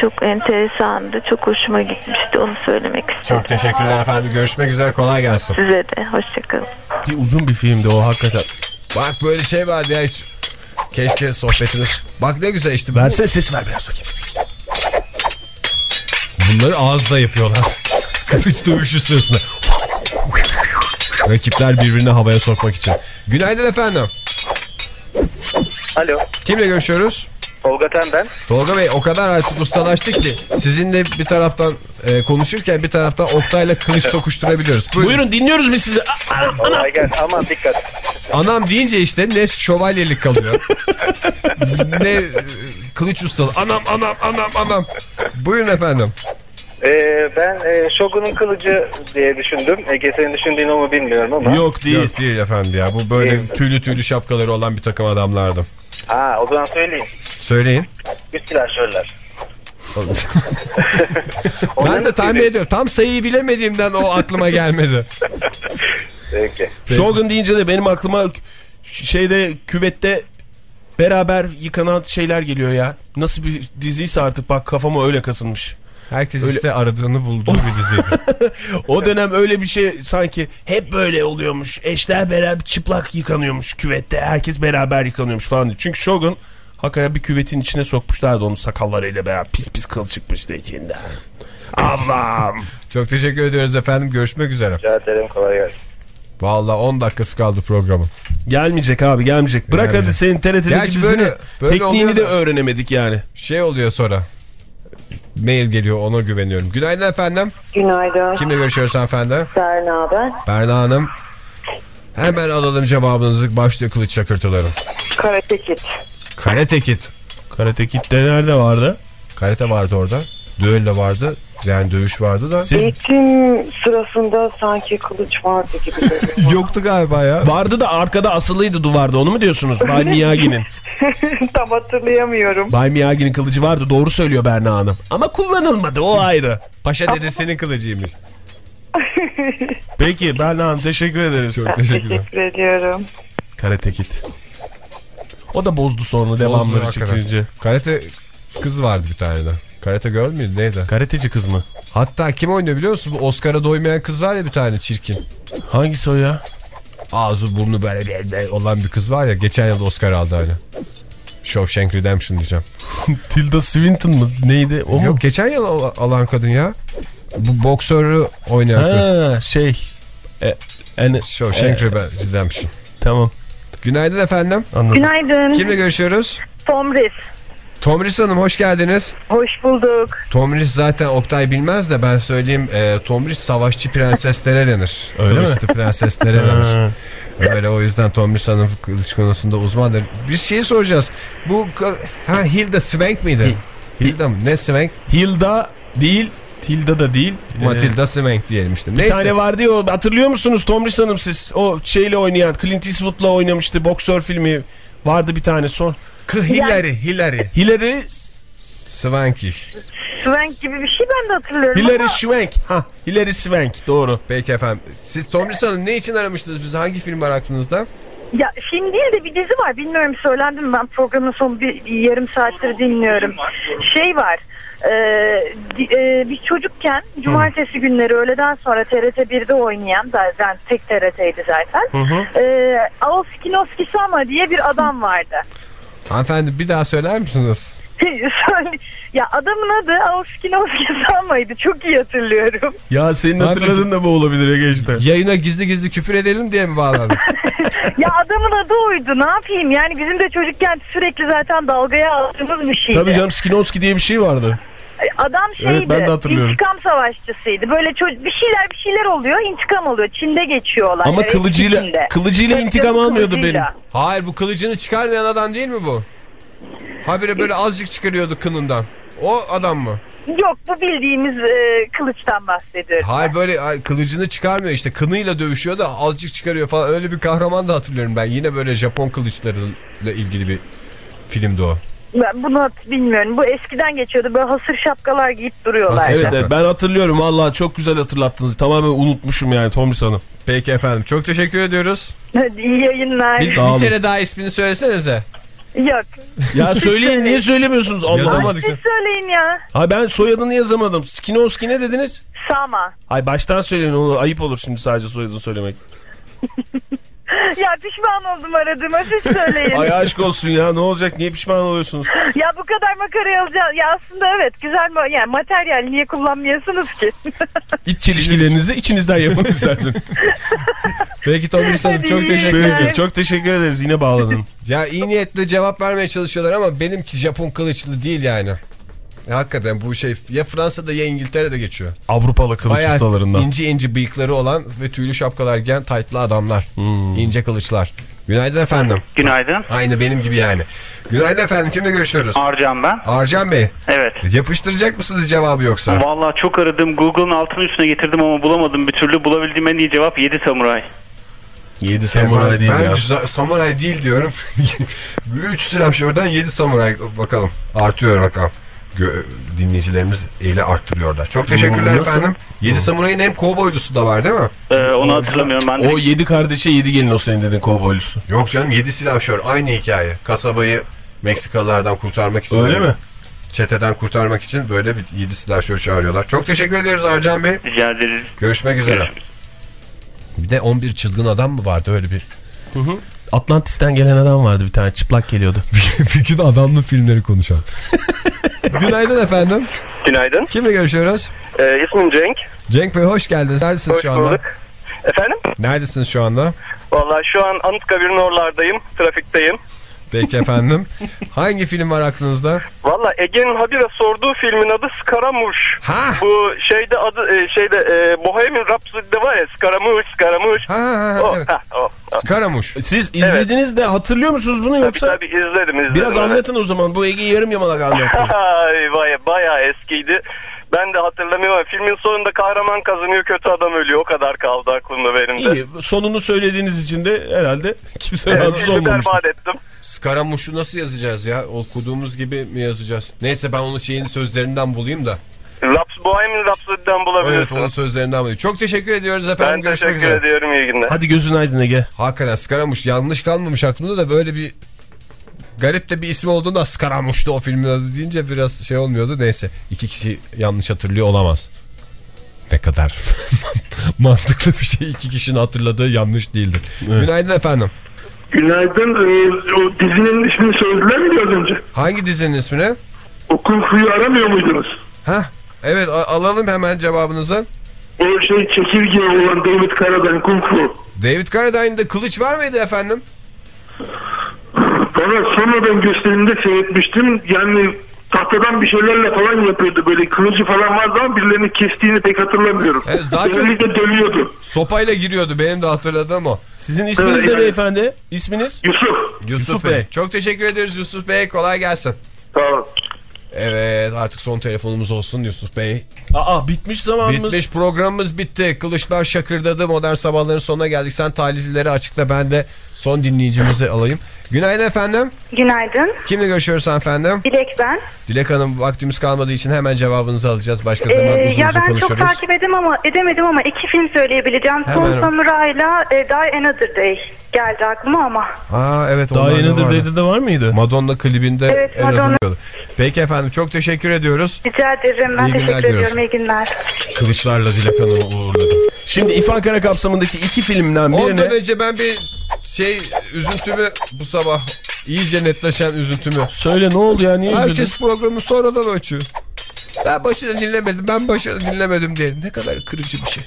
Çok enteresandı. Çok hoşuma gitmişti. Onu söylemek istedim. Çok teşekkürler efendim. Görüşmek üzere. Kolay gelsin. Size de. Hoşçakalın. Bir uzun bir filmdi o hakikaten. Bak böyle şey vardı ya hiç. Keşke sohbetiniz. Bak ne güzel işte. Versene ses ver biraz bakayım. Bunları ağızda yapıyorlar. Kılıç dövüşü sırasında. Rakipler birbirine havaya sokmak için. Günaydın efendim. Alo. Kimle görüşüyoruz? Tolga Ten ben. Tolga Bey o kadar artık ustalaştık ki sizinle bir taraftan e, konuşurken bir taraftan Oktay'la kılıç tokuşturabiliyoruz. Buyurun. Buyurun dinliyoruz biz sizi. Kolay gelsin. Aman dikkat. Anam deyince işte ne şövalyelik kalıyor. ne e, kılıç ustalığı. Anam anam anam anam. Buyurun efendim. Ee, ben e, Shogun'un kılıcı diye düşündüm. Ege senin düşündüğün o mu bilmiyorum ama. Yok değil. Yok değil efendim ya. Bu böyle tüylü tüylü şapkaları olan bir takım adamlardı. Ha o zaman söyleyeyim. Söyleyin. Üstüler şöyleler. ben de tahmin ediyorum. Tam sayıyı bilemediğimden o aklıma gelmedi. Peki. Shogun deyince de benim aklıma şeyde küvette beraber yıkanan şeyler geliyor ya. Nasıl bir diziyse artık bak kafama öyle kasılmış. Herkes Öyle- işte aradığını bulduğu bir diziydi. o dönem öyle bir şey sanki hep böyle oluyormuş. Eşler beraber çıplak yıkanıyormuş küvette. Herkes beraber yıkanıyormuş falan diyor. Çünkü Shogun hakikaten bir küvetin içine sokmuşlardı onu sakallarıyla beraber. Pis pis kıl çıkmıştı içinden. Ablam. Çok teşekkür ediyoruz efendim. Görüşmek üzere. Rica ederim kolay gelsin. Vallahi 10 dakikası kaldı programın. Gelmeyecek abi gelmeyecek. Bırak Gelmeyecek. hadi senin TRT'deki dizini. böyle- böyle tekniğini de öğrenemedik yani. Şey oluyor sonra. Mail geliyor ona güveniyorum. Günaydın efendim. Günaydın. Kimle görüşüyoruz hanımefendi? Berna ben. Berna Hanım. Hemen alalım cevabınızı. Başlıyor kılıç çakırtıları. Karate Kid. Karate Kid. Karate Kid'de nerede vardı? Karate vardı orada. Düello vardı. Yani dövüş vardı da. Eğitim sırasında sanki kılıç vardı gibi. Yoktu galiba ya. Vardı da arkada asılıydı duvarda onu mu diyorsunuz? Bay Miyagi'nin. Tam hatırlayamıyorum. Bay Miyagi'nin kılıcı vardı doğru söylüyor Berna Hanım. Ama kullanılmadı o ayrı. Paşa dedesinin kılıcıymış. Peki Berna Hanım teşekkür ederiz. Çok teşekkürler. Teşekkür ediyorum. Karate Kid. O da bozdu sonra devamları çıkınca. Karate kız vardı bir tane de. Karate Girl müydü neydi? Karateci kız mı? Hatta kim oynuyor biliyor musun? Bu Oscar'a doymayan kız var ya bir tane çirkin. Hangisi o ya? Ağzı burnu böyle bir- bir olan bir kız var ya. Geçen yıl Oscar aldı hani. Shawshank Redemption diyeceğim. Tilda Swinton mı? Neydi? O mu? Yok geçen yıl al- alan kadın ya. Bu boksörü oynayan kız. Ha şey. E, en, Shawshank e, Redemption. Tamam. Günaydın efendim. Anladım. Günaydın. Kimle görüşüyoruz? Tomris. Tomris Hanım hoş geldiniz. Hoş bulduk. Tomris zaten Oktay bilmez de ben söyleyeyim. E, Tomris savaşçı prenseslere denir. Öyle mi? Kılıçlı prenseslere denir. Öyle o yüzden Tomris Hanım kılıç konusunda uzmandır. Biz şeyi soracağız. Bu ha Hilda Swank mıydı? Hilda mı? Ne Swank? Hilda değil. Tilda da değil. Matilda Swank diyelim işte. Bir Neyse. tane vardı ya o- hatırlıyor musunuz Tomris Hanım siz? O şeyle oynayan Clint Eastwood'la oynamıştı boksör filmi. Vardı bir tane son. K- Hillary, Hillary. Hillary Swanky. Swank gibi bir şey ben de hatırlıyorum Hillary ama Swank. Ha, Hillary Swank doğru. Peki efendim. Siz Tomris Hanım ne için aramıştınız bizi? Hangi film var aklınızda? ya film değil de bir dizi var. Bilmiyorum söylendim mi? ben programın son bir, bir yarım saattir dinliyorum. Şey var. E, e, biz çocukken cumartesi günleri öğleden sonra TRT 1'de oynayan zaten tek TRT'ydi zaten. Hı hı. E, Aoskinoski Sama diye bir adam vardı. Hanımefendi bir daha söyler misiniz? Ya adamın adı Aoskinoski Sama'ydı. Çok iyi hatırlıyorum. Ya senin hatırladığın da bu olabilir Ege işte. Yayına gizli gizli küfür edelim diye mi bağladın? ya adamın adı oydu. Ne yapayım? Yani bizim de çocukken sürekli zaten dalgaya aldığımız bir şeydi. Tabii canım Skinowski diye bir şey vardı. Adam şeydi. Evet, ben de hatırlıyorum. İntikam savaşçısıydı. Böyle bir şeyler bir şeyler oluyor. intikam oluyor. Çin'de geçiyor olay. Ama kılıcıyla kılıcıyla intikam almıyordu benim. Hayır bu kılıcını çıkarmayan adam değil mi bu? Habire böyle azıcık çıkarıyordu kınından. O adam mı? Yok bu bildiğimiz e, kılıçtan bahsediyorum. Hayır böyle ay, kılıcını çıkarmıyor işte kınıyla dövüşüyor da azıcık çıkarıyor falan öyle bir kahraman da hatırlıyorum ben. Yine böyle Japon kılıçlarıyla ilgili bir filmdi o. Ben bunu bilmiyorum. Bu eskiden geçiyordu. Böyle hasır şapkalar giyip duruyorlar. Evet, evet, ben hatırlıyorum valla çok güzel hatırlattınız. Tamamen unutmuşum yani Tomis Hanım. Peki efendim çok teşekkür ediyoruz. Hadi iyi yayınlar. Biz bir kere daha ismini söylesenize. Yok. Ya söyleyin niye söylemiyorsunuz? Allah Yazamadık Siz söyleyin ya. Ha ben soyadını yazamadım. Skinoski ne dediniz? Sama. Ay baştan söyleyin onu ayıp olur şimdi sadece soyadını söylemek. Ya pişman oldum aradığıma siz söyleyin. Ay aşk olsun ya ne olacak niye pişman oluyorsunuz? ya bu kadar makara alacağız. Ya aslında evet güzel ma- yani materyal niye kullanmıyorsunuz ki? İç çelişkilerinizi içinizden yapın isterseniz. Peki Tom Hanım çok teşekkür ederim. Çok teşekkür ederiz yine bağladın. Ya iyi niyetle cevap vermeye çalışıyorlar ama benimki Japon kılıçlı değil yani. Ya Hakikaten bu şey ya Fransa'da ya İngiltere'de geçiyor. Avrupalı kılıç Bayağı ustalarından. ince ince bıyıkları olan ve tüylü şapkalar giyen taytlı adamlar. İnce kılıçlar. Günaydın efendim. Günaydın. Aynı benim gibi yani. Günaydın efendim kimle görüşüyoruz? Arcan ben. Arcan Bey. Evet. Yapıştıracak mısınız cevabı yoksa? Vallahi çok aradım. Google'ın altının üstüne getirdim ama bulamadım bir türlü. Bulabildiğim en iyi cevap 7 samuray. 7 samuray değil ben ya. za- samuray değil diyorum. 3 silahşörden 7 samuray bakalım. Artıyor bakalım. Dinleyicilerimiz eli arttırıyorlar. Çok teşekkürler Nasıl? efendim. 7 samurayın hem kovboylusu da var değil mi? Ee, onu hatırlamıyorum ben de. O 7 kardeşe 7 gelin o senin dediğin kovboylusu. Yok canım 7 silahşör aynı hikaye. Kasabayı Meksikalılardan kurtarmak için. Öyle mi? Çeteden kurtarmak için böyle bir 7 silahşör çağırıyorlar. Çok teşekkür ederiz Arcan Bey. Rica ederiz. Görüşmek üzere. Bir de 11 çılgın adam mı vardı öyle bir? Atlantis'ten gelen adam vardı bir tane çıplak geliyordu. bir gün adamlı filmleri konuşan. Günaydın efendim. Günaydın. Kimle görüşüyoruz? Ee, ismim Cenk. Cenk Bey hoş geldiniz. Neredesiniz Hoş şu anda? bulduk. Efendim? Neredesiniz şu anda? Vallahi şu an Anıtkabir'in oralardayım. Trafikteyim. Peki efendim. Hangi film var aklınızda? Valla Ege'nin habire sorduğu filmin adı Skaramuş. Ha. Bu şeyde adı e, şeyde e, Bohemian Rhapsody'de var ya Skaramuş, Skaramuş. Ha, ha, o, evet. ha, o. Skaramuş. Siz izlediniz de hatırlıyor musunuz bunu yoksa? Tabii tabii izledim izledim. Biraz evet. anlatın o zaman bu Ege'yi yarım yamalak anlattın. Ay vay bayağı eskiydi. Ben de hatırlamıyorum filmin sonunda kahraman kazanıyor kötü adam ölüyor. O kadar kaldı aklımda benim de. İyi sonunu söylediğiniz için de herhalde kimse Evet, rahatsız olmamıştır. berbat ettim. Skaramuş'u nasıl yazacağız ya? Okuduğumuz gibi mi yazacağız? Neyse ben onun şeyin sözlerinden bulayım da. Raps, Bohemian Rhapsody'den bulabilirsin. Evet onun sözlerinden bulayım. Çok teşekkür ediyoruz efendim. ben Görüşmek teşekkür üzere. ediyorum iyi günler. Hadi gözün aydın Ege. Hakikaten Skaramuş yanlış kalmamış aklımda da böyle bir garip de bir isim olduğunda Skaramuş'tu o filmin adı deyince biraz şey olmuyordu. Neyse iki kişi yanlış hatırlıyor olamaz. Ne kadar mantıklı bir şey iki kişinin hatırladığı yanlış değildir. Günaydın efendim. Günaydın. Ee, o dizinin ismini söylediler mi az önce? Hangi dizinin ismini? O Kung Fu'yu aramıyor muydunuz? Heh, evet alalım hemen cevabınızı. O şey çekirge olan David Carradine Kung Fu. David Carradine'de kılıç var mıydı efendim? Bana sonradan gösterimde seyretmiştim. Yani tahtadan bir şeylerle falan yapıyordu. Böyle kılıcı falan vardı ama birilerini kestiğini pek hatırlamıyorum. Evet, daha çok- Genellikle dönüyordu. Sopayla giriyordu benim de hatırladığım o. Sizin isminiz Evet. ne beyefendi? İsminiz? Yusuf. Yusuf, Yusuf Bey. Bey. Çok teşekkür ederiz Yusuf Bey. Kolay gelsin. Tamam. Evet artık son telefonumuz olsun Yusuf Bey. Aa bitmiş zamanımız. Bitmiş programımız bitti. Kılıçlar şakırdadı. Modern sabahların sonuna geldik. Sen talihlileri açıkla ben de son dinleyicimizi alayım. Günaydın efendim. Günaydın. Kimle görüşüyoruz efendim? Dilek ben. Dilek Hanım vaktimiz kalmadığı için hemen cevabınızı alacağız. Başka zaman Ee, uzun ya uzun ben konuşuruz. çok takip edem ama edemedim ama iki film söyleyebileceğim. Hemen. Son Samuray'la e, Die Another Day geldi aklıma ama. Aa evet. Daha onlar da de vardı. dedi de var mıydı? Madonna klibinde Evet, en Madonna. azından. Peki efendim çok teşekkür ediyoruz. Rica ederim. Ben İyi teşekkür ediyorum. İyi günler. Kılıçlarla Dilek Hanım'ı uğurladım. Şimdi İrfan Kara kapsamındaki iki filmden birine... Ondan önce ben bir şey üzüntümü bu sabah iyice netleşen üzüntümü. Söyle ne oldu ya niye üzüldün? Herkes programı sonradan açıyor. Ben başını dinlemedim ben başını dinlemedim diye. Ne kadar kırıcı bir şey.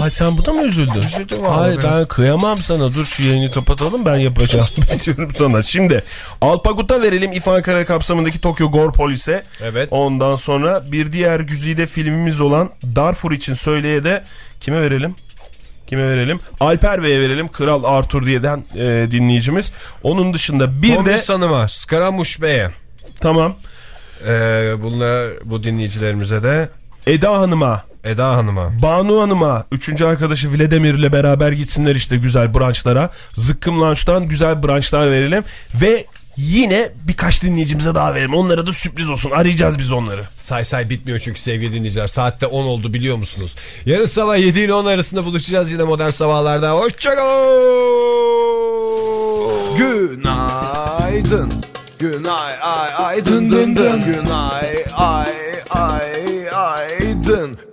Ay sen buna mı üzüldün? Üzüldüm vallahi Hayır ben kıyamam sana. Dur şu yayını kapatalım ben yapacağım. Diyorum sana. Şimdi Alpagut'a verelim İrfan Kara kapsamındaki Tokyo Gore Polis'e. Evet. Ondan sonra bir diğer güzide filmimiz olan Darfur için söyleye de kime verelim? Kime verelim? Alper Bey'e verelim. Kral Arthur diyeden e, dinleyicimiz. Onun dışında bir de... Tomris Hanım'a, Skaramuş Bey'e. Tamam. Ee, bunlar bu dinleyicilerimize de Eda Hanım'a Eda Hanım'a. Banu Hanım'a, üçüncü arkadaşı Vladimir ile beraber gitsinler işte güzel branşlara. Zıkkım Lounge'dan güzel branşlar verelim. Ve yine birkaç dinleyicimize daha verelim. Onlara da sürpriz olsun. Arayacağız biz onları. Say say bitmiyor çünkü sevgili dinleyiciler. Saatte 10 oldu biliyor musunuz? Yarın sabah 7 ile 10 arasında buluşacağız yine modern sabahlarda. Hoşçakalın. Günaydın. Günay ay ay dın dın dın. Günay ay ay ay dın.